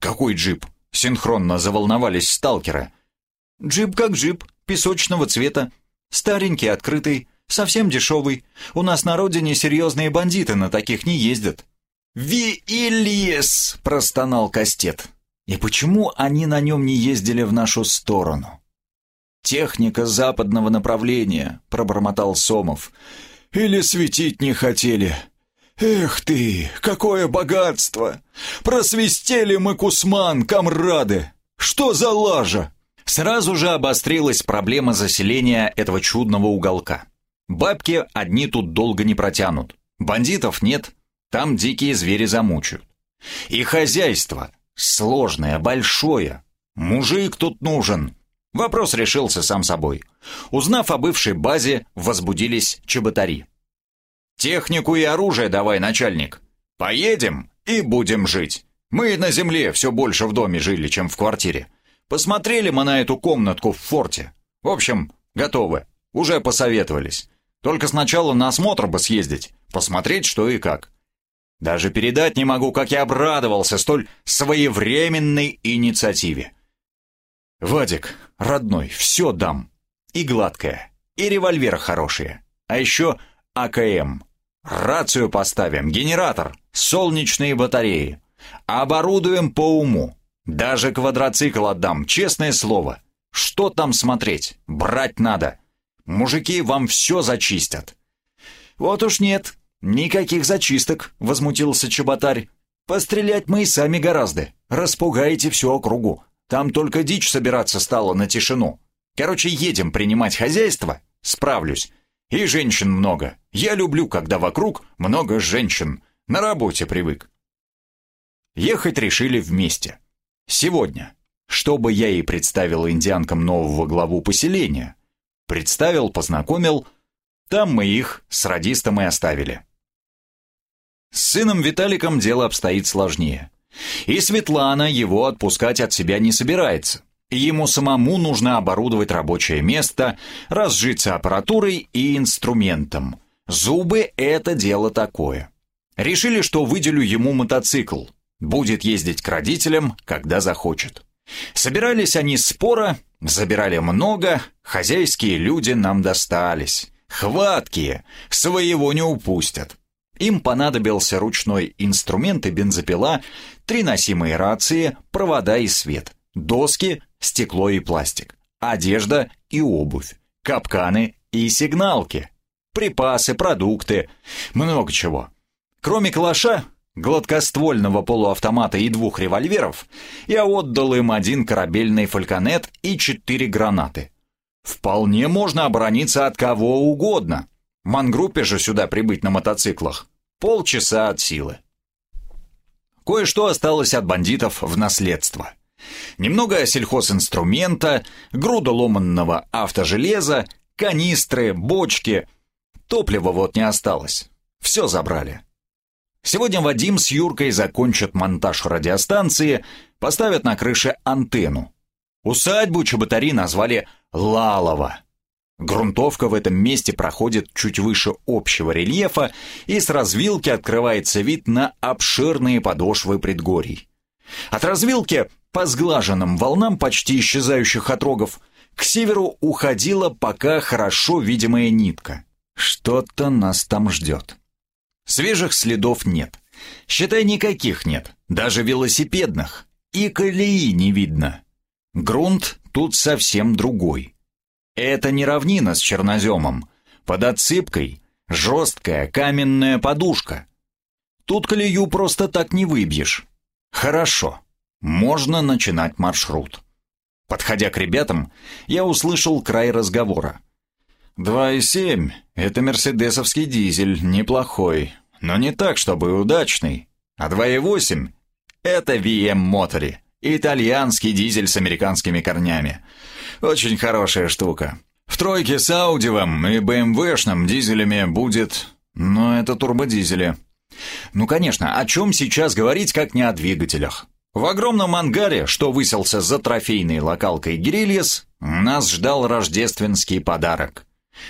«Какой джип?» — синхронно заволновались сталкеры. «Джип как джип, песочного цвета, старенький, открытый, Совсем дешевый. У нас на родине серьезные бандиты на таких не ездят». «Ви-Ильес!» — простонал Кастет. «И почему они на нем не ездили в нашу сторону?» «Техника западного направления», — пробормотал Сомов. «Или светить не хотели. Эх ты, какое богатство! Просвистели мы Кусман, комрады! Что за лажа?» Сразу же обострилась проблема заселения этого чудного уголка. Бабки одни тут долго не протянут. Бандитов нет, там дикие звери замучают. И хозяйство сложное, большое. Мужик тут нужен. Вопрос решился сам собой. Узнав о бывшей базе, возбудились чеботари. «Технику и оружие давай, начальник. Поедем и будем жить. Мы на земле все больше в доме жили, чем в квартире. Посмотрели мы на эту комнатку в форте. В общем, готовы. Уже посоветовались. Только сначала на осмотр бы съездить, посмотреть, что и как. Даже передать не могу, как я обрадовался столь своевременной инициативе. «Вадик, родной, все дам. И гладкое, и револьвер хорошие. А еще АКМ. Рацию поставим, генератор, солнечные батареи. Оборудуем по уму. Даже квадроцикл отдам, честное слово. Что там смотреть? Брать надо. Мужики вам все зачистят». «Вот уж нет, никаких зачисток», — возмутился Чеботарь. «Пострелять мы и сами гораздо. Распугаете всю округу. Там только дичь собираться стала на тишину. Короче, едем принимать хозяйство. Справлюсь. И женщин много. Я люблю, когда вокруг много женщин. На работе привык». Ехать решили вместе. Сегодня. Чтобы я и представил индианкам нового главу поселения. Представил, познакомил. Там мы их с радистом и оставили. С сыном Виталиком дело обстоит сложнее. И Светлана его отпускать от себя не собирается. Ему самому нужно оборудовать рабочее место, разжиться аппаратурой и инструментом. Зубы — это дело такое. Решили, что выделю ему мотоцикл. Будет ездить к родителям, когда захочет. Собирались они спора, забирали много, хозяйские люди нам достались. Хваткие, своего не упустят. Им понадобился ручной инструмент и бензопила, три носимые рации, провода и свет, доски, стекло и пластик, одежда и обувь, капканы и сигналки, припасы, продукты, много чего. Кроме калаша, гладкоствольного полуавтомата и двух револьверов, я отдал им один корабельный фальконет и четыре гранаты. Вполне можно оборониться от кого угодно. Мангруппе же сюда прибыть на мотоциклах. Полчаса от силы. Кое-что осталось от бандитов в наследство. Немного сельхозинструмента, груда ломанного автожелеза, канистры, бочки. Топлива вот не осталось. Все забрали. Сегодня Вадим с Юркой закончат монтаж радиостанции, поставят на крыше антенну. Усадьбу чеботари назвали Лалова. Грунтовка в этом месте проходит чуть выше общего рельефа, и с развилки открывается вид на обширные подошвы предгорий. От развилки, по сглаженным волнам почти исчезающих отрогов, к северу уходила пока хорошо видимая нитка. Что-то нас там ждет. Свежих следов нет. Считай, никаких нет, даже велосипедных. И колеи не видно. Грунт тут совсем другой. Это не равнина с черноземом. Под отсыпкой жесткая каменная подушка. Тут колею просто так не выбьешь. Хорошо, можно начинать маршрут. Подходя к ребятам, я услышал край разговора. «Два и семь — это мерседесовский дизель, неплохой, но не так, чтобы удачный. А два и восемь — это VM Motori, итальянский дизель с американскими корнями. Очень хорошая штука. В тройке с Аудивом и БМВшным дизелями будет... Но это турбодизели. Ну, конечно, о чем сейчас говорить, как не о двигателях? В огромном ангаре, что выселся за трофейной локалкой Гирильес, нас ждал рождественский подарок.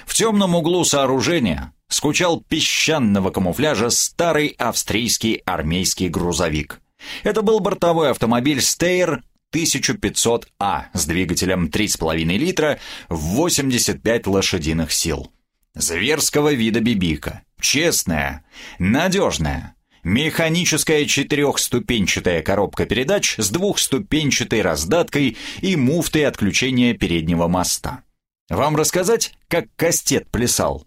В темном углу сооружения скучал песчаного камуфляжа старый австрийский армейский грузовик. Это был бортовой автомобиль Steyr 1500А с двигателем 3,5 литра в 85 лошадиных сил. Зверского вида бибика. Честная, надежная, механическая четырехступенчатая коробка передач с двухступенчатой раздаткой и муфтой отключения переднего моста. Вам рассказать, как кастет плясал?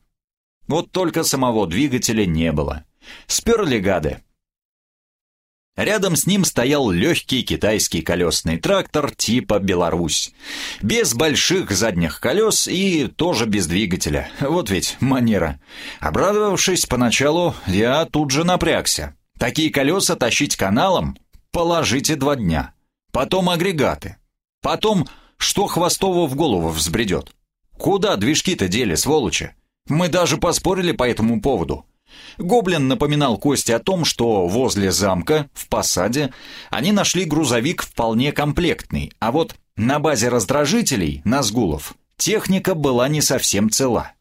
Вот только самого двигателя не было. Сперли гады. Рядом с ним стоял легкий китайский колесный трактор типа «Беларусь». Без больших задних колес и тоже без двигателя. Вот ведь манера. Обрадовавшись поначалу, я тут же напрягся. Такие колеса тащить каналом? Положите два дня. Потом агрегаты. Потом, что Хвостову в голову взбредет. Куда движки-то дели, сволочи? Мы даже поспорили по этому поводу. Гоблин напоминал Косте о том, что возле замка, в посаде, они нашли грузовик вполне комплектный, а вот на базе раздражителей, Назгулов, техника была не совсем цела.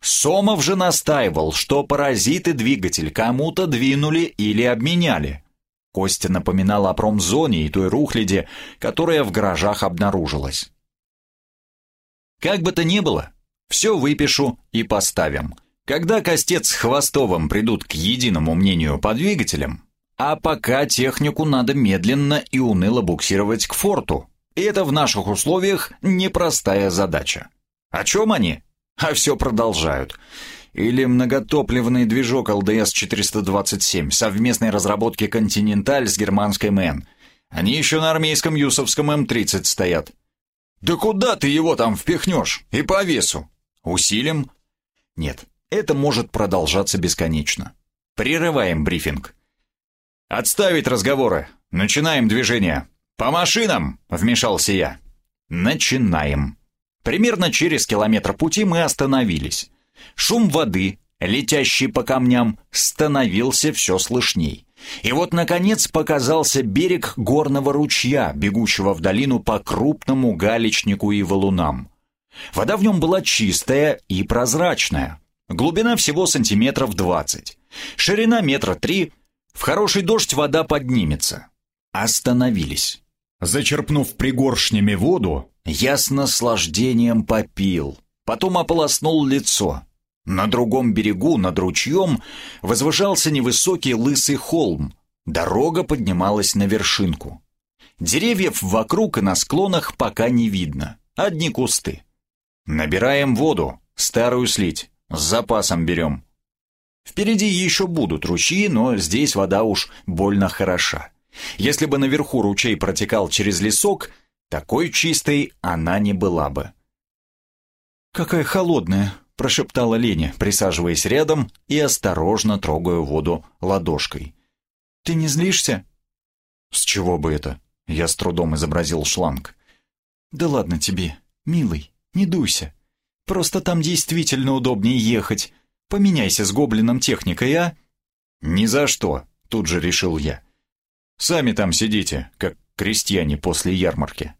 Сомов же настаивал, что паразиты двигатель кому-то двинули или обменяли. Костя напоминал о промзоне и той рухляде, которая в гаражах обнаружилась. Как бы то ни было, все выпишу и поставим. Когда Костец с Хвостовым придут к единому мнению по двигателям, а пока технику надо медленно и уныло буксировать к форту. И это в наших условиях непростая задача. О чем они? А все продолжают. Или многотопливный движок ЛДС-427 совместной разработки «Континенталь» с германской МЭН. Они еще на армейском Юсовском М-30 стоят. Да куда ты его там впихнешь? И по весу? Усилим? Нет, это может продолжаться бесконечно. Прерываем брифинг. «Отставить разговоры. Начинаем движение. По машинам!» — вмешался я. «Начинаем». Примерно через километр пути мы остановились. Шум воды, летящий по камням, становился все слышней. И вот, наконец, показался берег горного ручья, бегущего в долину по крупному галечнику и валунам. Вода в нем была чистая и прозрачная, Глубина всего сантиметров 20. Ширина метра три. В хороший дождь вода поднимется. Остановились. Зачерпнув пригоршнями воду, я с наслаждением попил. Потом ополоснул лицо. На другом берегу, над ручьем, возвышался невысокий лысый холм. Дорога поднималась на вершинку. Деревьев вокруг и на склонах пока не видно. Одни кусты. Набираем воду, старую слить. С запасом берем. Впереди еще будут ручьи, но здесь вода уж больно хороша. Если бы наверху ручей протекал через лесок, такой чистой она не была бы. «Какая холодная!» — прошептала Леня, присаживаясь рядом и осторожно трогая воду ладошкой. «Ты не злишься?» «С чего бы это?» Я с трудом изобразил шланг. «Да ладно тебе, милый, не дуйся. Просто там действительно удобнее ехать. Поменяйся с гоблином техникой, а?» «Ни за что», — тут же решил я. «Сами там сидите, как крестьяне после ярмарки.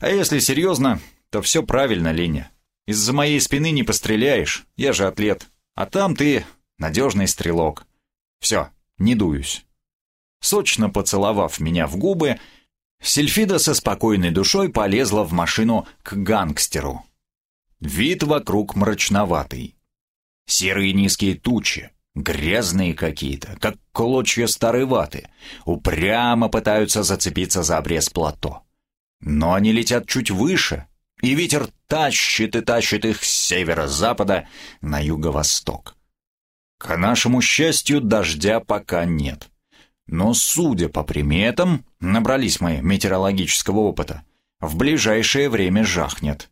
А если серьезно, то все правильно, Леня. Из-за моей спины не постреляешь, я же атлет. А там ты надежный стрелок. Все, не дуюсь». Сочно поцеловав меня в губы, Сильфида со спокойной душой полезла в машину к гангстеру. Вид вокруг мрачноватый. Серые низкие тучи, грязные какие-то, как клочья старой ваты, упрямо пытаются зацепиться за обрез плато. Но они летят чуть выше, и ветер тащит и тащит их с северо-запада на юго-восток. К нашему счастью, дождя пока нет. Но, судя по приметам, набрались мы метеорологического опыта, в ближайшее время жахнет.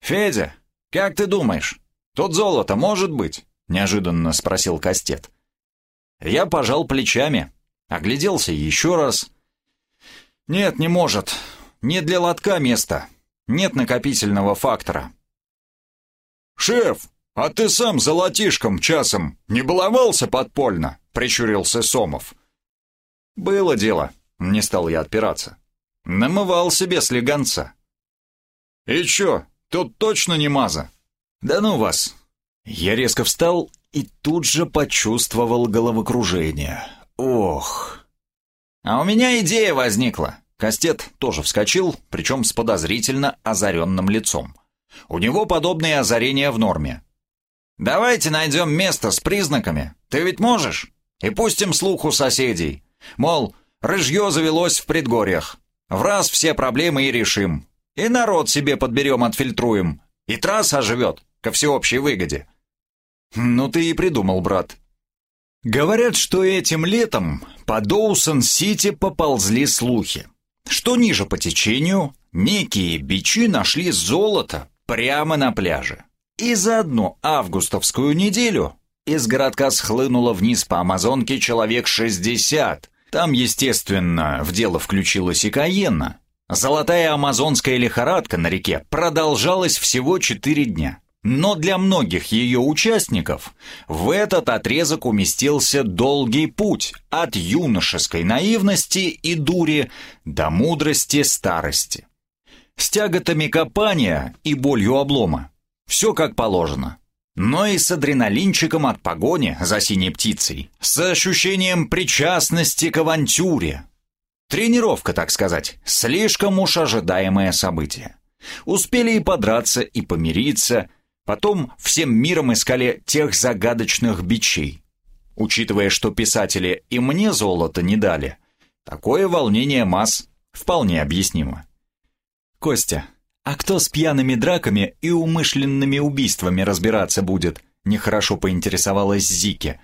«Федя, как ты думаешь, тут золото может быть?» — неожиданно спросил Кастет. Я пожал плечами, огляделся еще раз. «Нет, не может. Не для лотка места. Нет накопительного фактора». «Шеф, а ты сам золотишком часом не баловался подпольно?» — прищурился Сомов. «Было дело», — не стал я отпираться. «Намывал себе слегонца». «И чё, тут точно не маза?» «Да ну вас!» Я резко встал и тут же почувствовал головокружение. Ох! А у меня идея возникла. Кастет тоже вскочил, причем с подозрительно озаренным лицом. У него подобные озарения в норме. «Давайте найдем место с признаками. Ты ведь можешь? И пустим слух у соседей. Мол, рыжье завелось в предгорьях. В раз все проблемы и решим. И народ себе подберем, отфильтруем. И трасса живет, ко всеобщей выгоде. Ну ты и придумал, брат. Говорят, что этим летом по Доусон-Сити поползли слухи, что ниже по течению некие бичи нашли золото прямо на пляже. И за одну августовскую неделю из городка схлынуло вниз по Амазонке человек 60. Там, естественно, в дело включилась и Каенна. Золотая амазонская лихорадка на реке продолжалась всего 4 дня. Но для многих ее участников в этот отрезок уместился долгий путь от юношеской наивности и дури до мудрости старости. С тяготами копания и болью облома. Все как положено но и с адреналинчиком от погони за синей птицей, с ощущением причастности к авантюре. Тренировка, так сказать, слишком уж ожидаемое событие. Успели и подраться, и помириться, потом всем миром искали тех загадочных бичей. Учитывая, что писатели и мне золото не дали, такое волнение масс вполне объяснимо. «Костя, а кто с пьяными драками и умышленными убийствами разбираться будет? Нехорошо поинтересовалась Зики.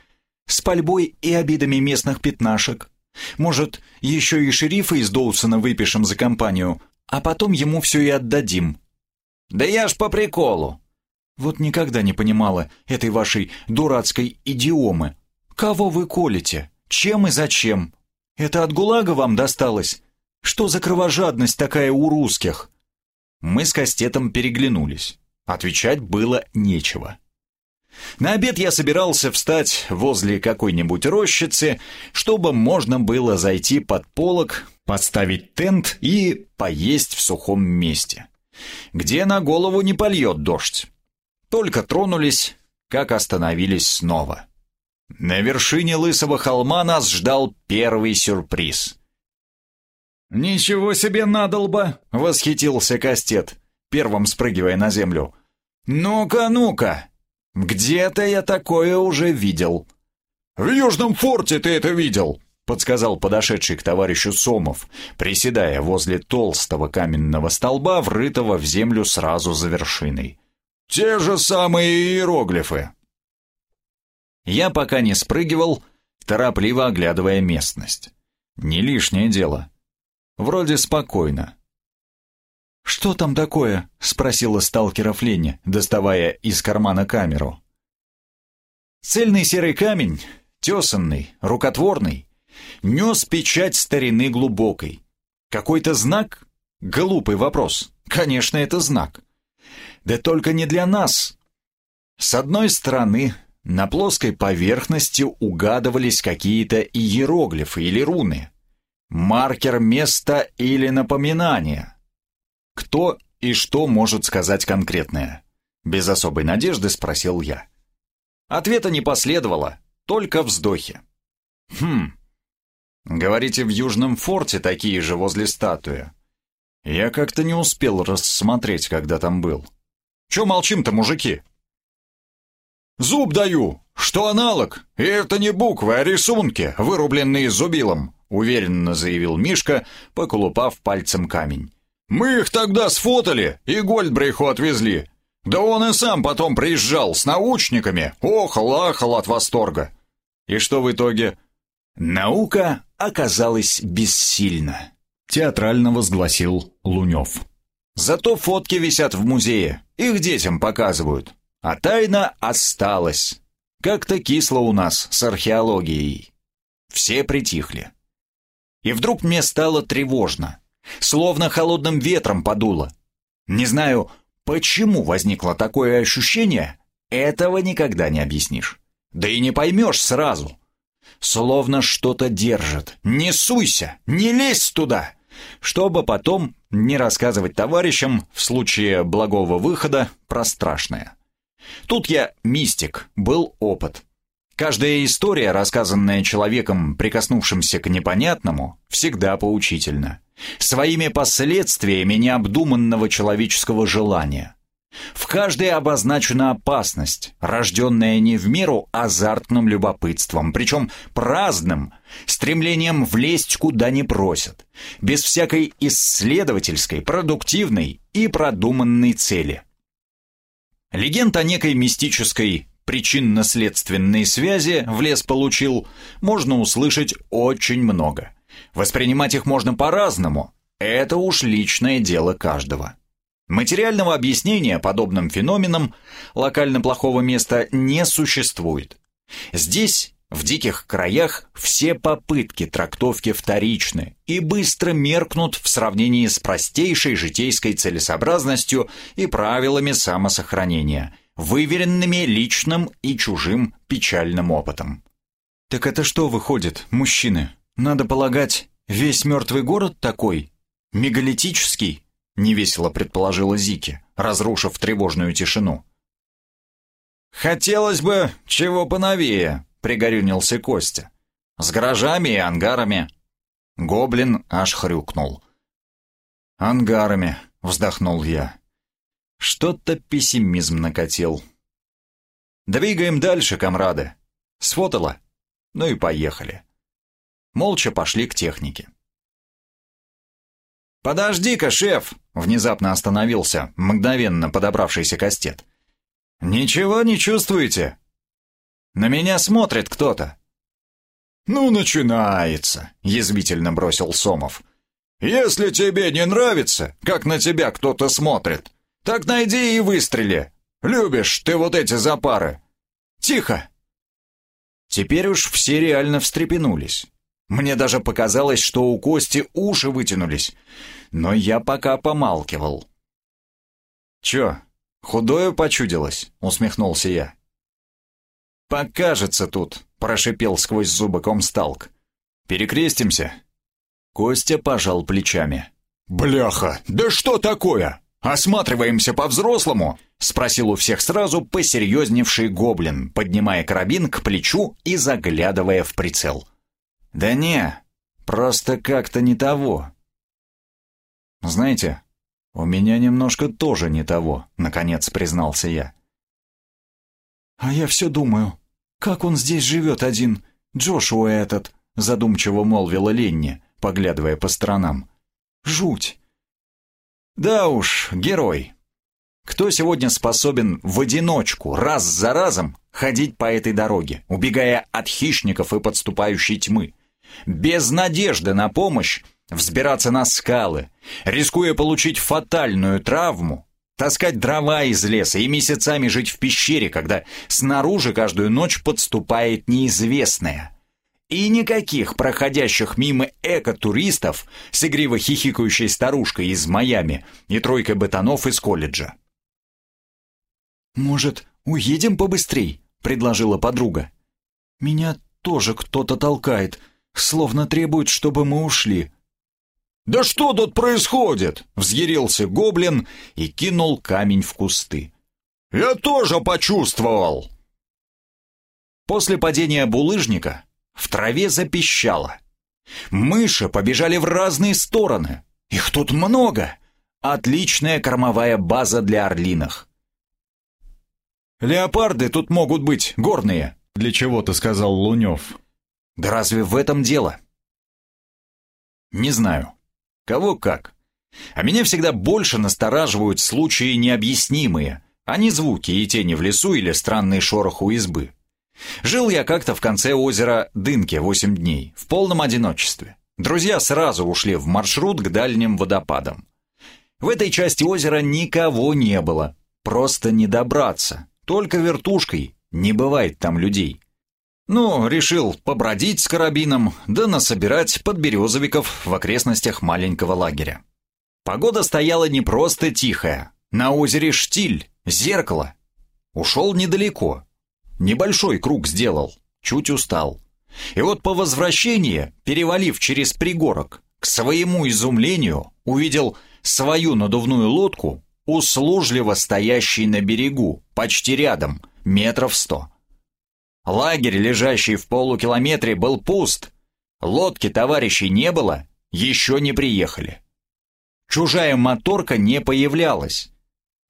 С пальбой и обидами местных пятнашек. Может, еще и шерифа из Доусона выпишем за компанию, а потом ему все и отдадим. Да я ж по приколу. Вот никогда не понимала этой вашей дурацкой идиомы. Кого вы колите? Чем и зачем? Это от ГУЛАГа вам досталось? Что за кровожадность такая у русских? Мы с Кастетом переглянулись. Отвечать было нечего. На обед я собирался встать возле какой-нибудь рощицы, чтобы можно было зайти под полог, поставить тент и поесть в сухом месте, где на голову не польет дождь. Только тронулись, как остановились снова. На вершине лысого холма нас ждал первый сюрприз. «Ничего себе надолба!» — восхитился Кастет, первым спрыгивая на землю. «Ну-ка, ну-ка! Где-то я такое уже видел». «В Южном форте ты это видел!» — подсказал подошедший к товарищу Сомов, приседая возле толстого каменного столба, врытого в землю сразу за вершиной. «Те же самые иероглифы!» Я пока не спрыгивал, торопливо оглядывая местность. Не лишнее дело. Вроде спокойно. «Что там такое?» — спросила сталкера Фленни, доставая из кармана камеру. Цельный серый камень, тесанный, рукотворный, нес печать старины глубокой. Какой-то знак? Глупый вопрос. Конечно, это знак. Да только не для нас. С одной стороны, на плоской поверхности угадывались какие-то иероглифы или руны. Маркер места или напоминание. Кто и что может сказать конкретное? Без особой надежды спросил я. Ответа не последовало, только вздохи. Хм. Говорите, в Южном форте такие же возле статуи. Я как-то не успел рассмотреть, когда там был. Че молчим-то, мужики? Зуб даю, что аналог, и это не буквы, а рисунки, вырубленные зубилом, уверенно заявил Мишка, поколупав пальцем камень. Мы их тогда сфотали и Гольдбрейху отвезли. Да он и сам потом приезжал с научниками, охал-ахал от восторга. И что в итоге? Наука оказалась бессильна, театрально возгласил Лунев. Зато фотки висят в музее, их детям показывают. А тайна осталась. Как-то кисло у нас с археологией. Все притихли. И вдруг мне стало тревожно. Словно холодным ветром подуло. Не знаю, почему возникло такое ощущение, этого никогда не объяснишь. Да и не поймешь сразу. Словно что-то держит. Не суйся, не лезь туда, чтобы потом не рассказывать товарищам в случае благого выхода про страшное. Тут я мистик, был опыт. Каждая история, рассказанная человеком, прикоснувшимся к непонятному, всегда поучительна. Своими последствиями необдуманного человеческого желания. В каждой обозначена опасность, рожденная не в меру азартным любопытством, причем праздным, стремлением влезть куда не просят, без всякой исследовательской, продуктивной и продуманной цели. Легенд о некой мистической причинно-следственной связи в лес получил, можно услышать очень много. Воспринимать их можно по-разному, это уж личное дело каждого. Материального объяснения подобным феноменам локально плохого места не существует. Здесь, в диких краях, все попытки трактовки вторичны и быстро меркнут в сравнении с простейшей житейской целесообразностью и правилами самосохранения, выверенными личным и чужим печальным опытом. «Так это что выходит, мужчины? Надо полагать, весь мертвый город такой? Мегалитический?» — невесело предположила Зики, разрушив тревожную тишину. «Хотелось бы чего поновее», — пригорюнился Костя. «С гаражами и ангарами». Гоблин аж хрюкнул. «Ангарами», — вздохнул я. Что-то пессимизм накатил. «Двигаем дальше, комрады». Сфотала. Ну и поехали. Молча пошли к технике. «Подожди-ка, шеф!» — внезапно остановился, мгновенно подобравшийся кастет. «Ничего не чувствуете?» «На меня смотрит кто-то». «Ну, начинается», — язвительно бросил Сомов. «Если тебе не нравится, как на тебя кто-то смотрит, так найди и выстрели. Любишь ты вот эти запары. Тихо!» Теперь уж все реально встрепенулись. Мне даже показалось, что у Кости уши вытянулись, но я пока помалкивал. «Чё, худое почудилось?» — усмехнулся я. «Покажется тут», — прошипел сквозь зубы комсталк. «Перекрестимся?» Костя пожал плечами. «Бляха, да что такое? Осматриваемся по-взрослому?» — спросил у всех сразу посерьезневший гоблин, поднимая карабин к плечу и заглядывая в прицел. «Да не, просто как-то не того». «Знаете, у меня немножко тоже не того», — наконец признался я. «А я все думаю, как он здесь живет один, Джошуа этот», — задумчиво молвила Ленни, поглядывая по сторонам. «Жуть!» «Да уж, герой. Кто сегодня способен в одиночку, раз за разом, ходить по этой дороге, убегая от хищников и подступающей тьмы?» Без надежды на помощь, взбираться на скалы, рискуя получить фатальную травму, таскать дрова из леса и месяцами жить в пещере, когда снаружи каждую ночь подступает неизвестное. И никаких проходящих мимо эко-туристов с игриво хихикающей старушкой из Майами и тройкой ботанов из колледжа. «Может, уедем побыстрей?» — предложила подруга. «Меня тоже кто-то толкает, словно требует, чтобы мы ушли». «Да что тут происходит?» — взъярился гоблин и кинул камень в кусты. «Я тоже почувствовал!» После падения булыжника в траве запищало. Мыши побежали в разные стороны. Их тут много. Отличная кормовая база для орлинах. «Леопарды тут могут быть, горные», — для чего-то сказал Лунев. «Да разве в этом дело?» «Не знаю. Кого как. А меня всегда больше настораживают случаи необъяснимые, а не звуки и тени в лесу или странный шорох у избы. Жил я как-то в конце озера Дынки 8 дней, в полном одиночестве. Друзья сразу ушли в маршрут к дальним водопадам. В этой части озера никого не было, просто не добраться, только вертушкой, не бывает там людей. Ну, решил побродить с карабином, да насобирать подберезовиков в окрестностях маленького лагеря. Погода стояла не просто тихая. На озере штиль, зеркало. Ушел недалеко. Небольшой круг сделал, чуть устал. И вот по возвращении, перевалив через пригорок, к своему изумлению увидел свою надувную лодку, услужливо стоящей на берегу, почти рядом, метров сто. Лагерь, лежащий в полукилометре, был пуст. Лодки товарищей не было, еще не приехали. Чужая моторка не появлялась.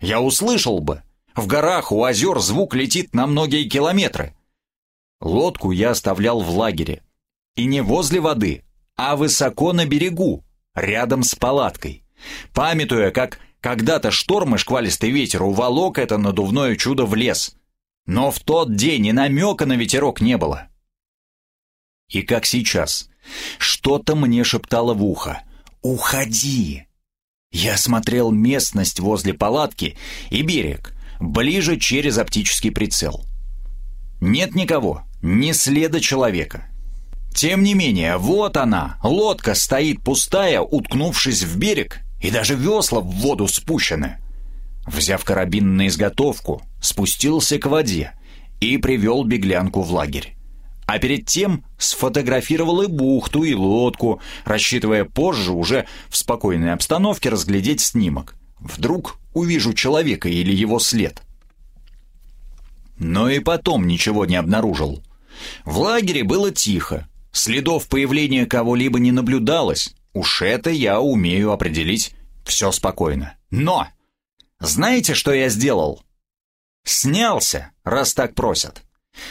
Я услышал бы. В горах у озер звук летит на многие километры. Лодку я оставлял в лагере. И не возле воды, а высоко на берегу, рядом с палаткой. Памятуя, как когда-то шторм и шквалистый ветер уволок это надувное чудо в лес — но в тот день и намека на ветерок не было. И как сейчас, что-то мне шептало в ухо «Уходи!». Я смотрел местность возле палатки и берег, ближе через оптический прицел. Нет никого, ни следа человека. Тем не менее, вот она, лодка стоит пустая, уткнувшись в берег, и даже весла в воду спущены. Взяв карабин на изготовку, спустился к воде и привел беглянку в лагерь. А перед тем сфотографировал и бухту, и лодку, рассчитывая позже уже в спокойной обстановке разглядеть снимок. Вдруг увижу человека или его след. Но и потом ничего не обнаружил. В лагере было тихо, следов появления кого-либо не наблюдалось. Уж это я умею определить все спокойно. Но знаете, что я сделал? Снялся, раз так просят.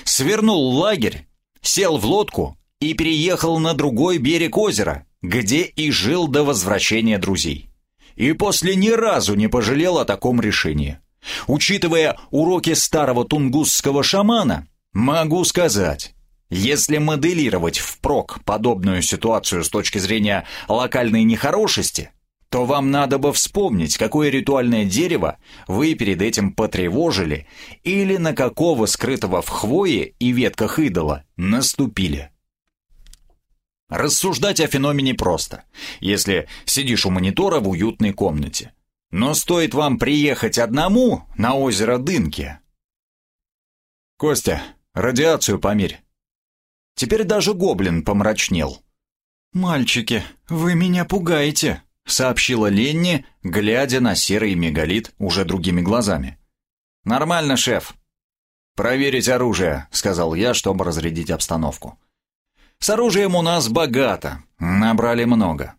Свернул лагерь, сел в лодку и переехал на другой берег озера, где и жил до возвращения друзей. И после ни разу не пожалел о таком решении. Учитывая уроки старого тунгусского шамана, могу сказать, если моделировать впрок подобную ситуацию с точки зрения локальной нехорошести, то вам надо бы вспомнить, какое ритуальное дерево вы перед этим потревожили или на какого скрытого в хвое и ветках идола наступили. Рассуждать о феномене просто, если сидишь у монитора в уютной комнате. Но стоит вам приехать одному на озеро Дынки. Костя, радиацию померь. Теперь даже гоблин помрачнел. «Мальчики, вы меня пугаете», — сообщила Ленни, глядя на серый мегалит уже другими глазами. «Нормально, шеф». «Проверить оружие», — сказал я, чтобы разрядить обстановку. «С оружием у нас богато, набрали много.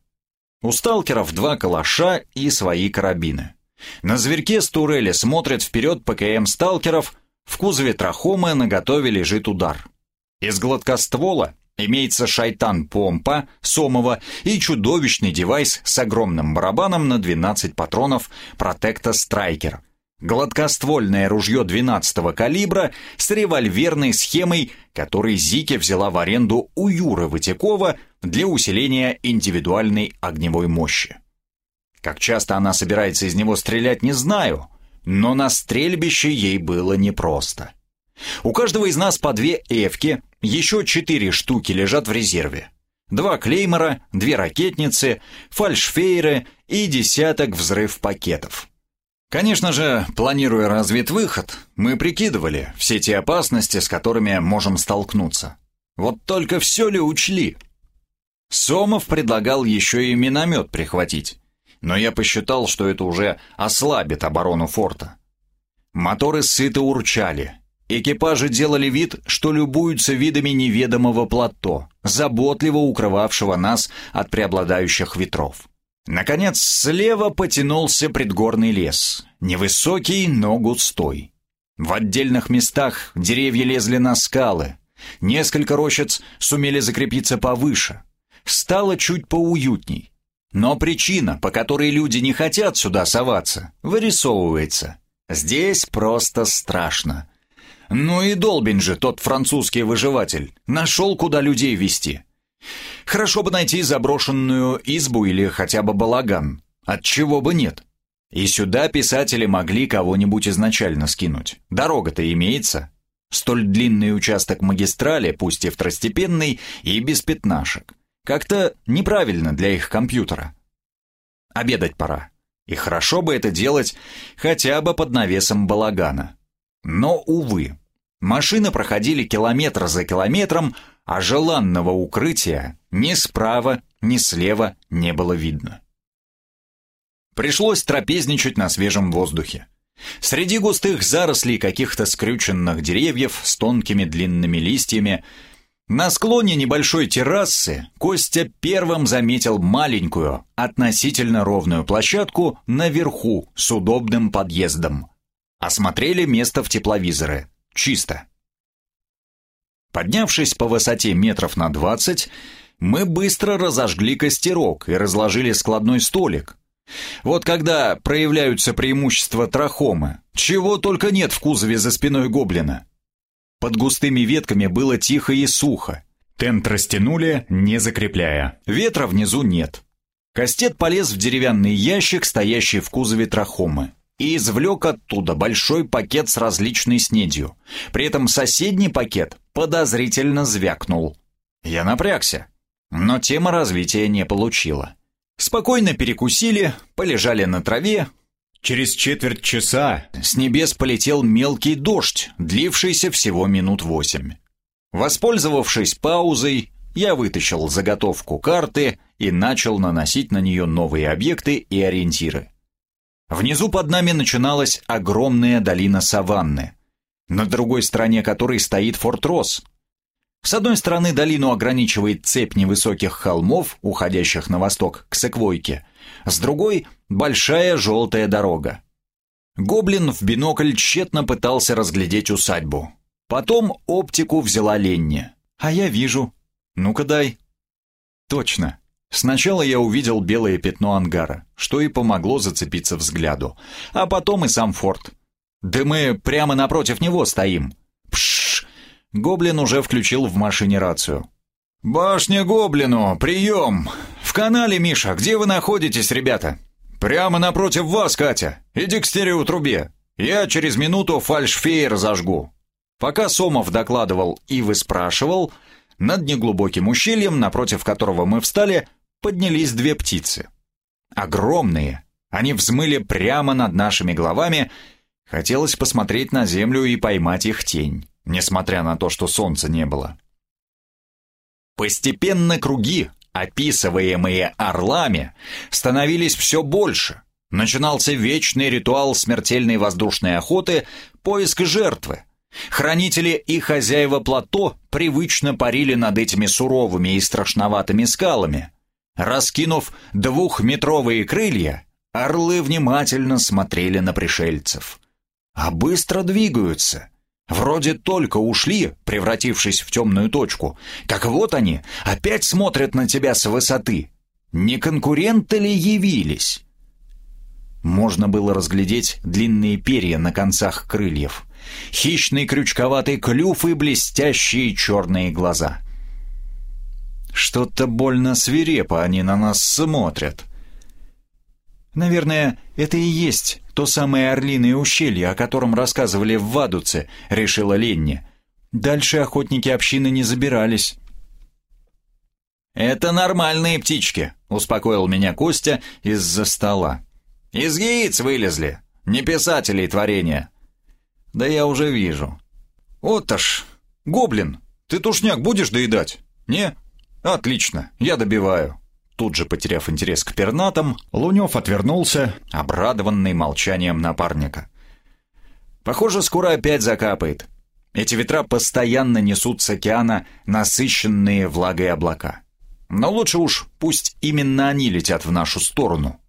У сталкеров два калаша и свои карабины. На зверьке с турели смотрят вперед ПКМ сталкеров, в кузове трахомы наготове лежит удар. Из гладкоствола Имеется шайтан-помпа Сомова и чудовищный девайс с огромным барабаном на 12 патронов Протекта Страйкер. Гладкоствольное ружье 12-го калибра с револьверной схемой, который Зике взяла в аренду у Юры Вытякова для усиления индивидуальной огневой мощи. Как часто она собирается из него стрелять, не знаю, но на стрельбище ей было непросто. У каждого из нас по две эвки Еще четыре штуки лежат в резерве. Два клеймора, две ракетницы, фальшфейеры и десяток взрыв-пакетов. Конечно же, планируя разведвыход, мы прикидывали все те опасности, с которыми можем столкнуться. Вот только все ли учли? Сомов предлагал еще и миномет прихватить, но я посчитал, что это уже ослабит оборону форта. Моторы сыто урчали, Экипажи делали вид, что любуются видами неведомого плато, заботливо укрывавшего нас от преобладающих ветров. Наконец, слева потянулся предгорный лес, невысокий, но густой. В отдельных местах деревья лезли на скалы, несколько рощиц сумели закрепиться повыше. Стало чуть поуютней. Но причина, по которой люди не хотят сюда соваться, вырисовывается. Здесь просто страшно. Ну и Долбин же, тот французский выживатель, нашел, куда людей вести. Хорошо бы найти заброшенную избу или хотя бы балаган. Отчего бы нет. И сюда писатели могли кого-нибудь изначально скинуть. Дорога-то имеется. Столь длинный участок магистрали, пусть и второстепенный, и без пятнашек. Как-то неправильно для их компьютера. Обедать пора. И хорошо бы это делать хотя бы под навесом балагана. Но, увы, Машины проходили километр за километром, а желанного укрытия ни справа, ни слева не было видно. Пришлось трапезничать на свежем воздухе. Среди густых зарослей каких-то скрюченных деревьев с тонкими длинными листьями на склоне небольшой террасы Костя первым заметил маленькую, относительно ровную площадку наверху с удобным подъездом. Осмотрели место в тепловизоры. Чисто. Поднявшись по высоте метров на двадцать, мы быстро разожгли костерок и разложили складной столик. Вот когда проявляются преимущества трахомы, чего только нет в кузове за спиной гоблина. Под густыми ветками было тихо и сухо. Тент растянули, не закрепляя. Ветра внизу нет. Кастет полез в деревянный ящик, стоящий в кузове трахомы и извлек оттуда большой пакет с различной снедью. При этом соседний пакет подозрительно звякнул. Я напрягся, но тема развития не получила. Спокойно перекусили, полежали на траве. Через четверть часа с небес полетел мелкий дождь, длившийся всего минут восемь. Воспользовавшись паузой, я вытащил заготовку карты и начал наносить на нее новые объекты и ориентиры. Внизу под нами начиналась огромная долина саванны, на другой стороне которой стоит Форт Росс. С одной стороны долину ограничивает цепь невысоких холмов, уходящих на восток к Секвойке, с другой — большая желтая дорога. Гоблин в бинокль тщетно пытался разглядеть усадьбу. Потом оптику взяла Ленни. «А я вижу. Ну-ка дай». «Точно. Сначала я увидел белое пятно ангара, что и помогло зацепиться взгляду. А потом и сам форт. Да мы прямо напротив него стоим. Пшш! Гоблин уже включил в машине рацию. «Башня Гоблину, прием! В канале, Миша, где вы находитесь, ребята?» «Прямо напротив вас, Катя. Иди к стереотрубе. Я через минуту фальшфейер зажгу». Пока Сомов докладывал и выспрашивал, над неглубоким ущельем, напротив которого мы встали, поднялись две птицы. Огромные. Они взмыли прямо над нашими головами. Хотелось посмотреть на землю и поймать их тень, несмотря на то, что солнца не было. Постепенно круги, описываемые орлами, становились все больше. Начинался вечный ритуал смертельной воздушной охоты, поиск жертвы. Хранители и хозяева плато привычно парили над этими суровыми и страшноватыми скалами, Раскинув двухметровые крылья, орлы внимательно смотрели на пришельцев. А быстро двигаются. Вроде только ушли, превратившись в темную точку, как вот они, опять смотрят на тебя с высоты. Не конкуренты ли явились? Можно было разглядеть длинные перья на концах крыльев, хищный крючковатый клюв и блестящие черные глаза — что-то больно свирепо они на нас смотрят. Наверное, это и есть то самое орлиное ущелье, о котором рассказывали в Вадуце, решила Ленни. Дальше охотники общины не забирались. «Это нормальные птички», — успокоил меня Костя из-за стола. «Из яиц вылезли, не писателей творения». «Да я уже вижу». «Вот аж, гоблин, ты тушняк будешь доедать? Не? Отлично, я добиваю». Тут же, потеряв интерес к пернатам, Лунев отвернулся, обрадованный молчанием напарника. «Похоже, скоро опять закапает. Эти ветра постоянно несут с океана насыщенные влагой облака. Но лучше уж пусть именно они летят в нашу сторону.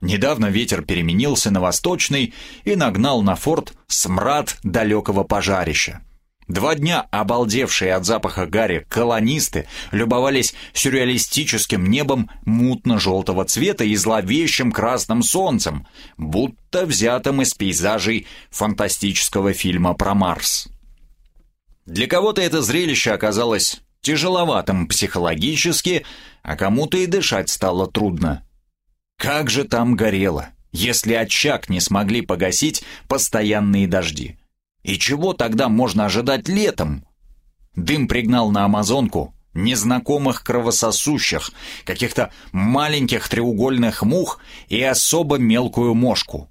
Недавно ветер переменился на восточный и нагнал на форт смрад далекого пожарища. Два дня обалдевшие от запаха гари колонисты любовались сюрреалистическим небом мутно-желтого цвета и зловещим красным солнцем, будто взятым из пейзажей фантастического фильма про Марс. Для кого-то это зрелище оказалось тяжеловатым психологически, а кому-то и дышать стало трудно. Как же там горело, если очаг не смогли погасить постоянные дожди? И чего тогда можно ожидать летом? Дым пригнал на Амазонку незнакомых кровососущих, каких-то маленьких треугольных мух и особо мелкую мошку.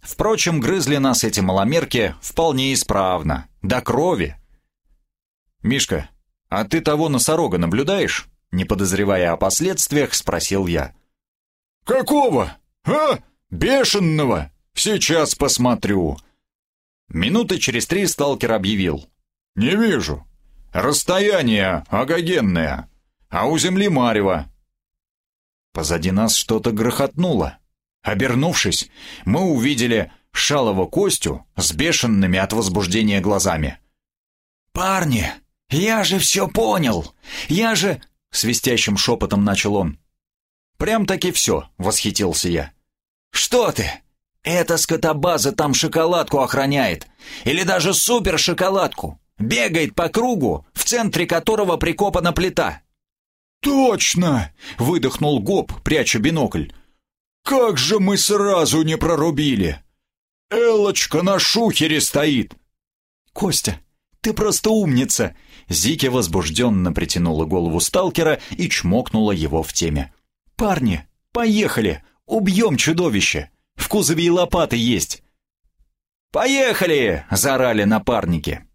Впрочем, грызли нас эти маломерки вполне исправно, до крови, «Мишка, а ты того носорога наблюдаешь?» Не подозревая о последствиях, спросил я. «Какого? А? Бешеного? Сейчас посмотрю». Минуты через три сталкер объявил. «Не вижу. Расстояние агогенное, а у земли марево». Позади нас что-то грохотнуло. Обернувшись, мы увидели шалого Костю с бешеными от возбуждения глазами. «Парни, «Я же все понял! Я же...» — свистящим шепотом начал он. «Прям-таки все», — восхитился я. «Что ты? Эта скотобаза там шоколадку охраняет. Или даже супер-шоколадку. Бегает по кругу, в центре которого прикопана плита». «Точно!» — выдохнул Гоп, пряча бинокль. «Как же мы сразу не прорубили! Элочка на шухере стоит!» «Костя, ты просто умница!» Зики возбужденно притянула голову сталкера и чмокнула его в теме. «Парни, поехали! Убьем чудовище! В кузове и лопаты есть!» «Поехали!» — заорали напарники.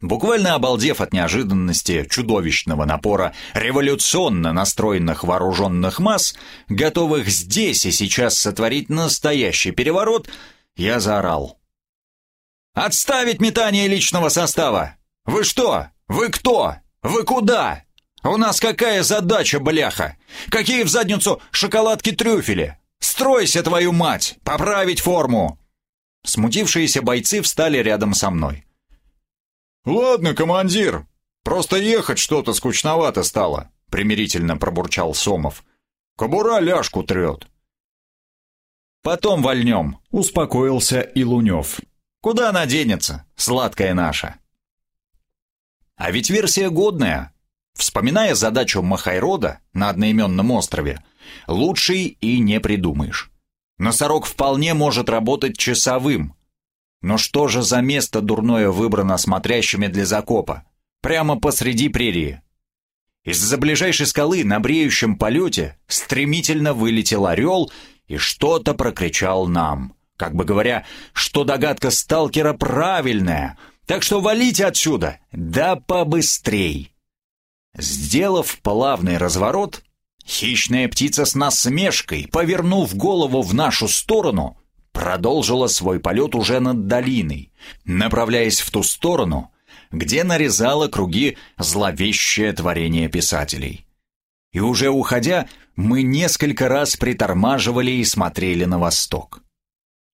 Буквально обалдев от неожиданности чудовищного напора революционно настроенных вооруженных масс, готовых здесь и сейчас сотворить настоящий переворот, я заорал. «Отставить метание личного состава! «Вы что? Вы кто? Вы куда? У нас какая задача, бляха? Какие в задницу шоколадки-трюфели? Стройся, твою мать! Поправить форму!» Смутившиеся бойцы встали рядом со мной. «Ладно, командир, просто ехать что-то скучновато стало», — примирительно пробурчал Сомов. «Кобура ляжку трет». «Потом вольнем», — успокоился и Лунев. «Куда она денется, сладкая наша?» А ведь версия годная. Вспоминая задачу Махайрода на одноименном острове, лучшей и не придумаешь. Носорог вполне может работать часовым. Но что же за место дурное выбрано смотрящими для закопа? Прямо посреди прерии. Из-за ближайшей скалы на бреющем полете стремительно вылетел орел и что-то прокричал нам. Как бы говоря, что догадка сталкера правильная — так что валите отсюда, да побыстрей!» Сделав плавный разворот, хищная птица с насмешкой, повернув голову в нашу сторону, продолжила свой полет уже над долиной, направляясь в ту сторону, где нарезала круги зловещее творение писателей. И уже уходя, мы несколько раз притормаживали и смотрели на восток.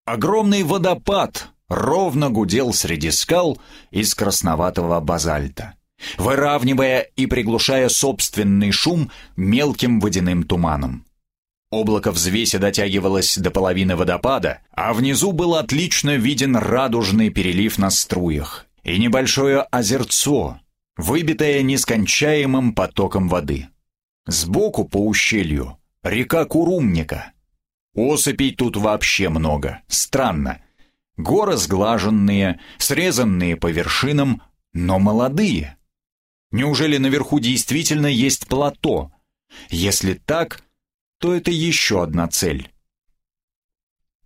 Огромный водопад, ровно гудел среди скал из красноватого базальта, выравнивая и приглушая собственный шум мелким водяным туманом. Облако взвеси дотягивалось до половины водопада, а внизу был отлично виден радужный перелив на струях и небольшое озерцо, выбитое нескончаемым потоком воды. Сбоку по ущелью река Курумника. Осыпей тут вообще много, странно — Горы сглаженные, срезанные по вершинам, но молодые. Неужели наверху действительно есть плато? Если так, то это еще одна цель.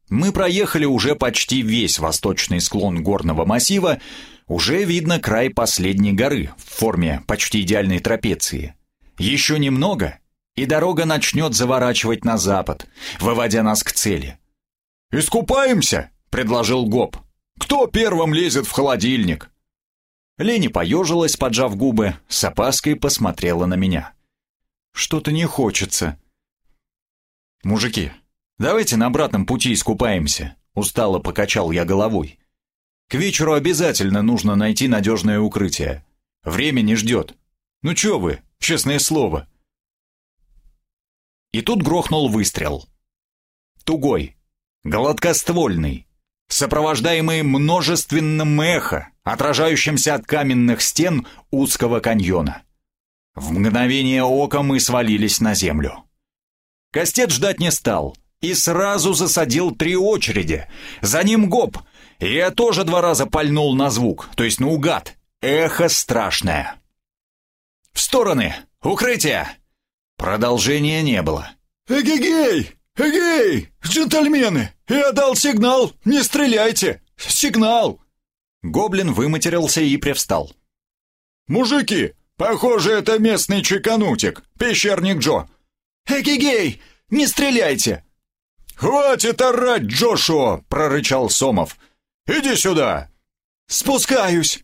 Мы проехали уже почти весь восточный склон горного массива, уже видно край последней горы в форме почти идеальной трапеции. Еще немного, и дорога начнет заворачивать на запад, выводя нас к цели. «Искупаемся?» — предложил Гоб. «Кто первым лезет в холодильник?» Лени поежилась, поджав губы, с опаской посмотрела на меня. «Что-то не хочется». «Мужики, давайте на обратном пути искупаемся», — устало покачал я головой. «К вечеру обязательно нужно найти надежное укрытие. Время не ждет. Ну чё вы, честное слово». И тут грохнул выстрел. Тугой, гладкоствольный, сопровождаемый множественным эхо, отражающимся от каменных стен узкого каньона. В мгновение ока мы свалились на землю. Кастет ждать не стал и сразу засадил три очереди. За ним гоп. Я тоже два раза пальнул на звук, то есть наугад. Эхо страшное. «В стороны! Укрытие!» Продолжения не было. «Эгегей! Эгей! Джентльмены! Я дал сигнал! Не стреляйте! Сигнал!» Гоблин выматерился и привстал. «Мужики, похоже, это местный чеканутик, пещерник Джо». «Эгегей! Не стреляйте!» «Хватит орать, Джошуа!» — прорычал Сомов. «Иди сюда!» «Спускаюсь!»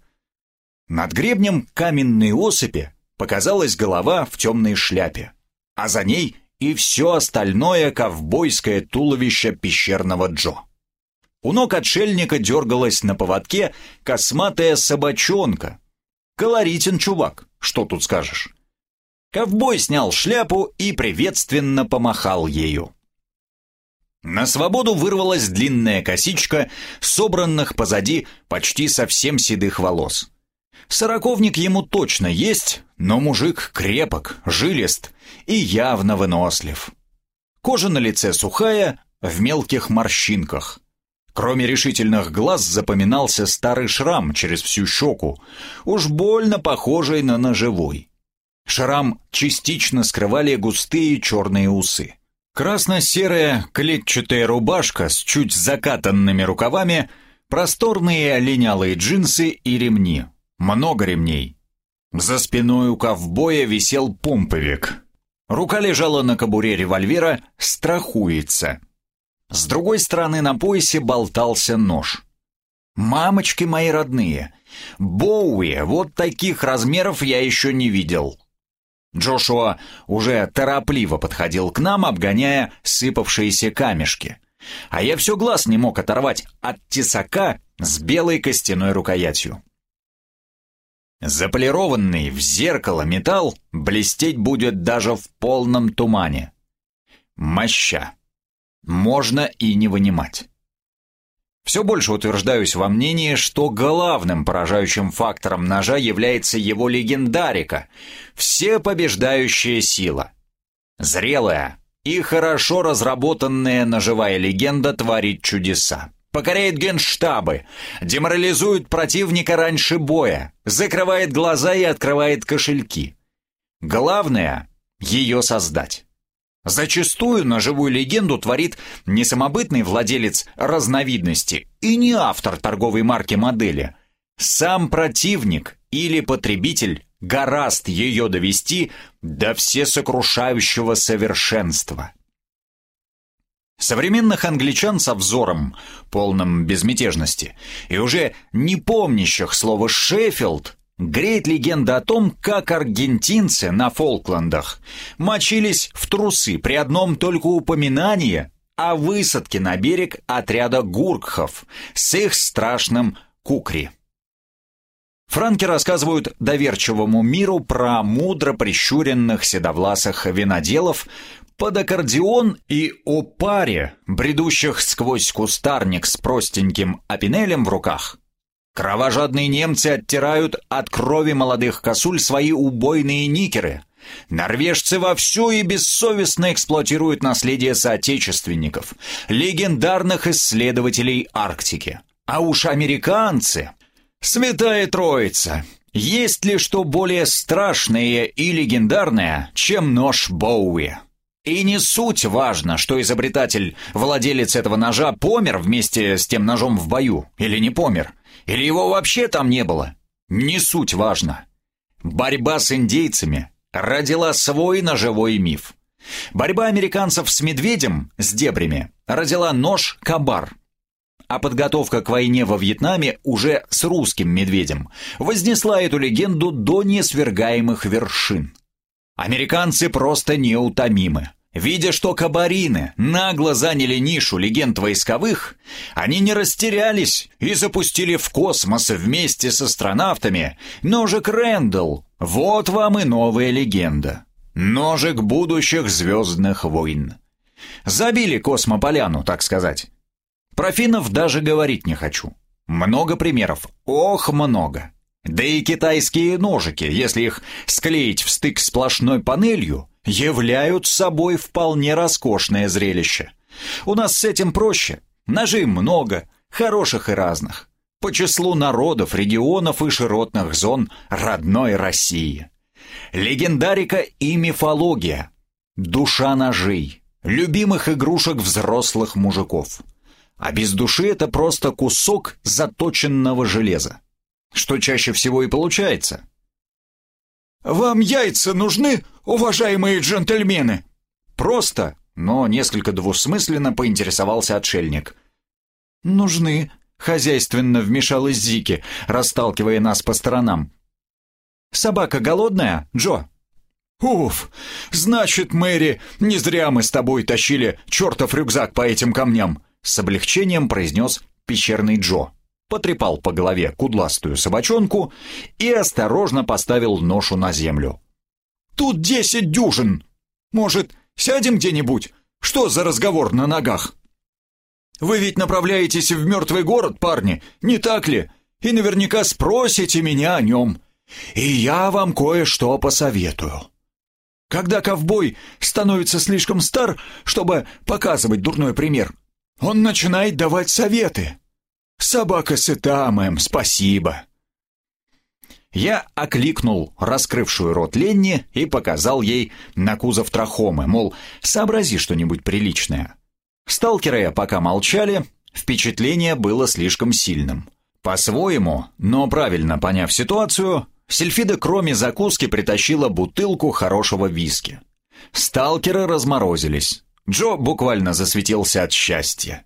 Над гребнем каменной осыпи показалась голова в темной шляпе, а за ней и все остальное ковбойское туловище пещерного Джо. У ног отшельника дергалась на поводке косматая собачонка. Колоритен чувак, что тут скажешь. Ковбой снял шляпу и приветственно помахал ею. На свободу вырвалась длинная косичка, собранных позади почти совсем седых волос. Сороковник ему точно есть, но мужик крепок, жилист и явно вынослив. Кожа на лице сухая, в мелких морщинках. Кроме решительных глаз запоминался старый шрам через всю щеку, уж больно похожий на ножевой. Шрам частично скрывали густые черные усы. Красно-серая клетчатая рубашка с чуть закатанными рукавами, просторные оленялые джинсы и ремни. Много ремней. За спиной у ковбоя висел помповик. Рука лежала на кобуре револьвера, страхуется. С другой стороны на поясе болтался нож. «Мамочки мои родные! Боуи, вот таких размеров я еще не видел!» Джошуа уже торопливо подходил к нам, обгоняя сыпавшиеся камешки. А я все глаз не мог оторвать от тесака с белой костяной рукоятью. Заполированный в зеркало металл блестеть будет даже в полном тумане. Моща можно и не вынимать. Все больше утверждаюсь во мнении, что главным поражающим фактором ножа является его легендарика, всепобеждающая сила. Зрелая и хорошо разработанная ножевая легенда творит чудеса. Покоряет генштабы, деморализует противника раньше боя, закрывает глаза и открывает кошельки. Главное — ее создать. Зачастую ножевую легенду творит не самобытный владелец разновидности и не автор торговой марки модели. Сам противник или потребитель гораст ее довести до всесокрушающего совершенства. Современных англичан со взором, полным безмятежности, и уже не помнящих слова «Шеффилд», Греет легенда о том, как аргентинцы на Фолкландах мочились в трусы при одном только упоминании о высадке на берег отряда гуркхов с их страшным кукри. Франки рассказывают доверчивому миру про мудро прищуренных седовласых виноделов под аккордеон и о паре, бредущих сквозь кустарник с простеньким опинелем в руках. Кровожадные немцы оттирают от крови молодых косуль свои убойные никеры. Норвежцы вовсю и бессовестно эксплуатируют наследие соотечественников, легендарных исследователей Арктики. А уж американцы... Святая Троица, есть ли что более страшное и легендарное, чем нож Боуи? И не суть важно, что изобретатель, владелец этого ножа, помер вместе с тем ножом в бою, или не помер, или его вообще там не было. Не суть важно. Борьба с индейцами родила свой ножевой миф. Борьба американцев с медведем, с дебрями, родила нож Кабар. А подготовка к войне во Вьетнаме уже с русским медведем вознесла эту легенду до несвергаемых вершин. Американцы просто неутомимы. Видя, что кабарины нагло заняли нишу легенд войсковых, они не растерялись и запустили в космос вместе с астронавтами ножик Рэндалл. Вот вам и новая легенда. Ножик будущих звездных войн. Забили космополяну, так сказать. Про финнов даже говорить не хочу. Много примеров, ох, много. Да и китайские ножики, если их склеить в стык сплошной панелью, являют собой вполне роскошное зрелище. У нас с этим проще. Ножей много, хороших и разных. По числу народов, регионов и широтных зон родной России. Легендарика и мифология. Душа ножей. Любимых игрушек взрослых мужиков. А без души это просто кусок заточенного железа. Что чаще всего и получается. «Вам яйца нужны, уважаемые джентльмены?» Просто, но несколько двусмысленно поинтересовался отшельник. «Нужны», — хозяйственно вмешалась Зики, расталкивая нас по сторонам. «Собака голодная, Джо?» «Уф! Значит, Мэри, не зря мы с тобой тащили чертов рюкзак по этим камням!» С облегчением произнес пещерный Джо потрепал по голове кудластую собачонку и осторожно поставил ношу на землю. «Тут десять дюжин! Может, сядем где-нибудь? Что за разговор на ногах?» «Вы ведь направляетесь в мертвый город, парни, не так ли? И наверняка спросите меня о нем. И я вам кое-что посоветую». Когда ковбой становится слишком стар, чтобы показывать дурной пример, он начинает давать советы. «Собака сыта, мэм, спасибо!» Я окликнул раскрывшую рот Ленни и показал ей на кузов трахомы, мол, сообрази что-нибудь приличное. Сталкеры пока молчали, впечатление было слишком сильным. По-своему, но правильно поняв ситуацию, Сельфида кроме закуски притащила бутылку хорошего виски. Сталкеры разморозились. Джо буквально засветился от счастья.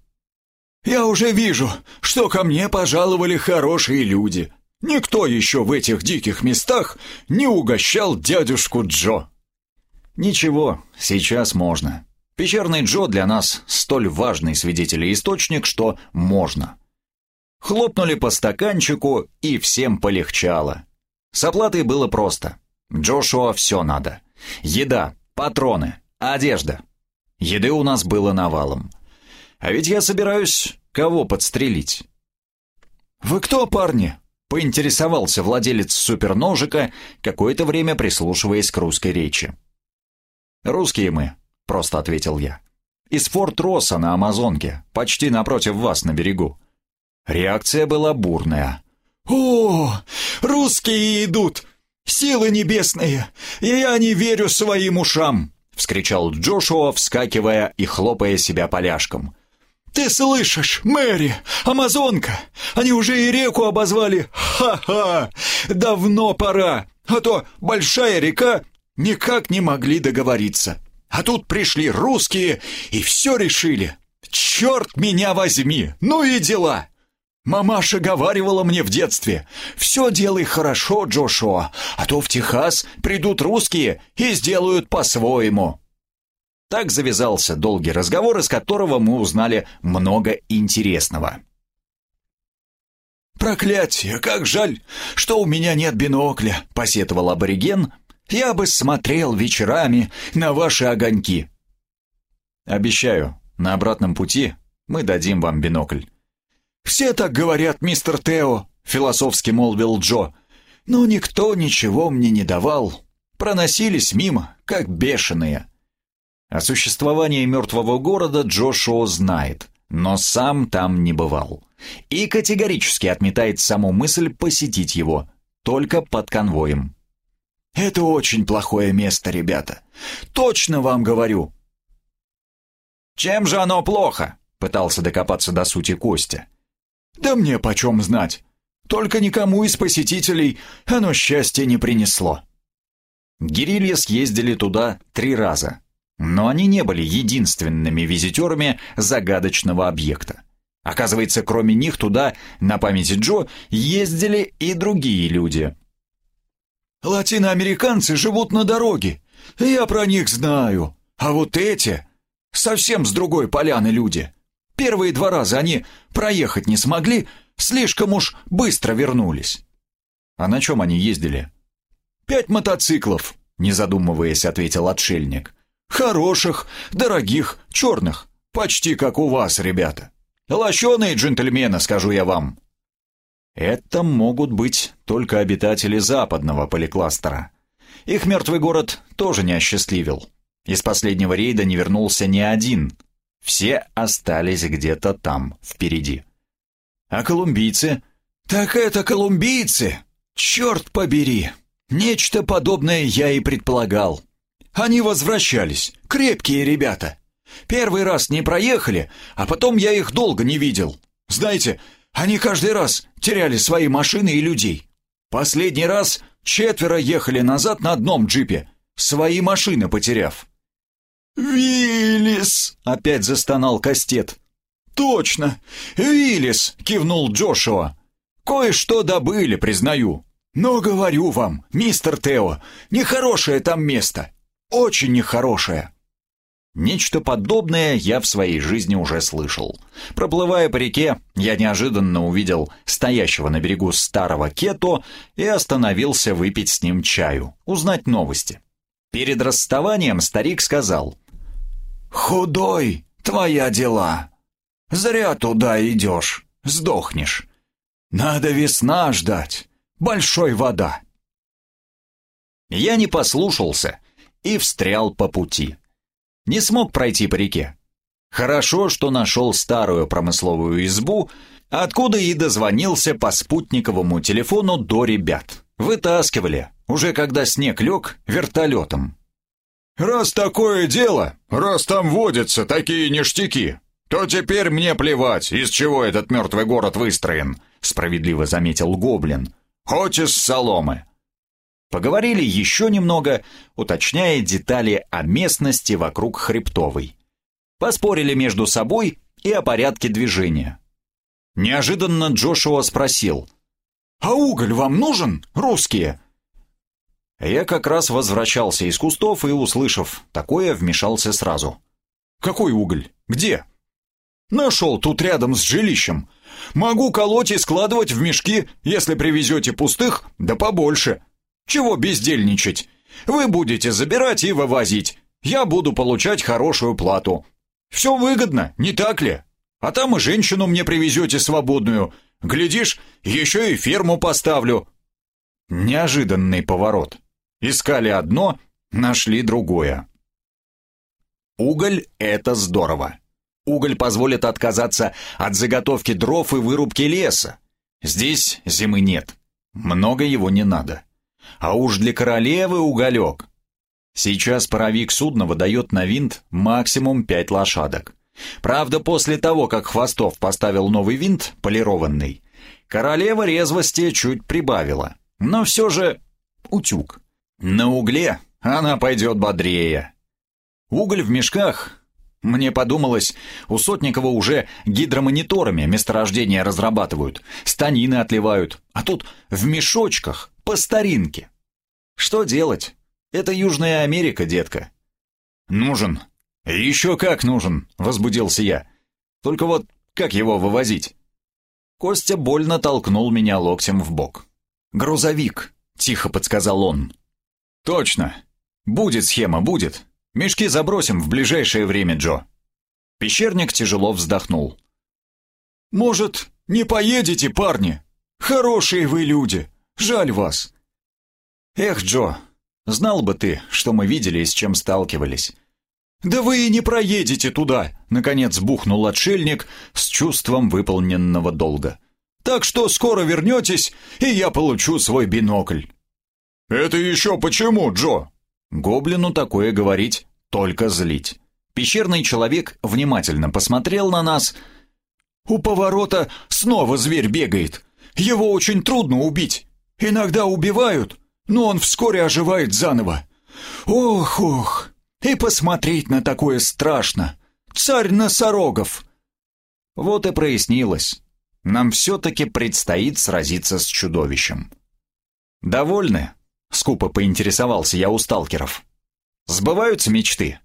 Я уже вижу, что ко мне пожаловали хорошие люди. Никто еще в этих диких местах не угощал дядюшку Джо. Ничего, сейчас можно. Пещерный Джо для нас столь важный свидетель и источник, что можно. Хлопнули по стаканчику, и всем полегчало. С оплатой было просто. Джошуа все надо. Еда, патроны, одежда. Еды у нас было навалом. А ведь я собираюсь кого подстрелить. «Вы кто, парни?» — поинтересовался владелец суперножика, какое-то время прислушиваясь к русской речи. «Русские мы», — просто ответил я. «Из Форт Росса на Амазонке, почти напротив вас на берегу». Реакция была бурная. «О, русские идут! Силы небесные! Я не верю своим ушам!» — вскричал Джошуа, вскакивая и хлопая себя поляшком. «Ты слышишь, Мэри, Амазонка! Они уже и реку обозвали! Ха-ха! Давно пора! А то большая река никак не могли договориться. А тут пришли русские и все решили. Черт меня возьми! Ну и дела!» Мамаша говаривала мне в детстве, «Все делай хорошо, Джошуа, а то в Техас придут русские и сделают по-своему». Так завязался долгий разговор, из которого мы узнали много интересного. «Проклятие, как жаль, что у меня нет бинокля», — посетовал абориген. «Я бы смотрел вечерами на ваши огоньки». «Обещаю, на обратном пути мы дадим вам бинокль». «Все так говорят, мистер Тео», — философски молвил Джо. «Но никто ничего мне не давал. Проносились мимо, как бешеные». О существовании мертвого города Джошуа знает, но сам там не бывал. И категорически отметает саму мысль посетить его, только под конвоем. «Это очень плохое место, ребята. Точно вам говорю». «Чем же оно плохо?» — пытался докопаться до сути Костя. «Да мне почем знать. Только никому из посетителей оно счастья не принесло». Гирилья съездили туда три раза, но они не были единственными визитерами загадочного объекта. Оказывается, кроме них туда, на памяти Джо, ездили и другие люди. «Латиноамериканцы живут на дороге, я про них знаю. А вот эти совсем с другой поляны люди. Первые два раза они проехать не смогли, слишком уж быстро вернулись». «А на чем они ездили?» «Пять мотоциклов», — не задумываясь, ответил отшельник. «Хороших, дорогих, черных, почти как у вас, ребята. Лощеные джентльмены, скажу я вам». Это могут быть только обитатели западного поликластера. Их мертвый город тоже не осчастливил. Из последнего рейда не вернулся ни один. Все остались где-то там, впереди. А колумбийцы? Так это колумбийцы! Черт побери! Нечто подобное я и предполагал. Они возвращались, крепкие ребята. Первый раз не проехали, а потом я их долго не видел. Знаете, они каждый раз теряли свои машины и людей. Последний раз четверо ехали назад на одном джипе, свои машины потеряв. «Виллис!» — опять застонал Кастет. «Точно! Виллис!» — кивнул Джошуа. «Кое-что добыли, признаю. Но говорю вам, мистер Тео, нехорошее там место. Очень нехорошее. Нечто подобное я в своей жизни уже слышал. Проплывая по реке, я неожиданно увидел стоящего на берегу старого кето и остановился выпить с ним чаю, узнать новости. Перед расставанием старик сказал, «Худой, твоя дела. Зря туда идешь, сдохнешь. Надо весна ждать, большой вода». Я не послушался и встрял по пути. Не смог пройти по реке. Хорошо, что нашел старую промысловую избу, откуда и дозвонился по спутниковому телефону до ребят. Вытаскивали, уже когда снег лег, вертолетом. «Раз такое дело, раз там водятся такие ништяки, то теперь мне плевать, из чего этот мертвый город выстроен», справедливо заметил Гоблин. «Хоть из соломы». Поговорили еще немного, уточняя детали о местности вокруг Хребтовой. Поспорили между собой и о порядке движения. Неожиданно Джошуа спросил. «А уголь вам нужен, русские?» Я как раз возвращался из кустов и, услышав такое, вмешался сразу. «Какой уголь? Где?» «Нашел тут рядом с жилищем. Могу колоть и складывать в мешки, если привезете пустых, да побольше. Чего бездельничать? Вы будете забирать и вывозить. Я буду получать хорошую плату. Все выгодно, не так ли? А там и женщину мне привезете свободную. Глядишь, еще и ферму поставлю». Неожиданный поворот. Искали одно, нашли другое. Уголь — это здорово. Уголь позволит отказаться от заготовки дров и вырубки леса. Здесь зимы нет. Много его не надо. А уж для королевы уголек. Сейчас паровик судна выдает на винт максимум 5 лошадок. Правда, после того, как Хвостов поставил новый винт, полированный, королева резвости чуть прибавила. Но все же утюг. На угле она пойдет бодрее. Уголь в мешках. Мне подумалось, у Сотникова уже гидромониторами месторождения разрабатывают, станины отливают, а тут в мешочках по старинке. Что делать? Это Южная Америка, детка. Нужен. Еще как нужен, возбудился я. Только вот как его вывозить? Костя больно толкнул меня локтем в бок. «Грузовик», — тихо подсказал он. «Точно. Будет схема, будет. Мешки забросим в ближайшее время, Джо». Пещерник тяжело вздохнул. «Может, не поедете, парни? Хорошие вы люди. Жаль вас». «Эх, Джо, знал бы ты, что мы видели и с чем сталкивались». «Да вы и не проедете туда», — Наконец бухнул отшельник с чувством выполненного долга. «Так что скоро вернетесь, и я получу свой бинокль». «Это еще почему, Джо?» Гоблину такое говорить, только злить. Пещерный человек внимательно посмотрел на нас. «У поворота снова зверь бегает. Его очень трудно убить. Иногда убивают, но он вскоре оживает заново. Ох-ох, и посмотреть на такое страшно. Царь носорогов!» Вот и прояснилось. Нам все-таки предстоит сразиться с чудовищем. «Довольны?» — скупо поинтересовался я у сталкеров. «Сбываются мечты?»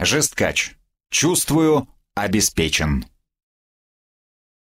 Жесткач. Чувствую, обеспечен.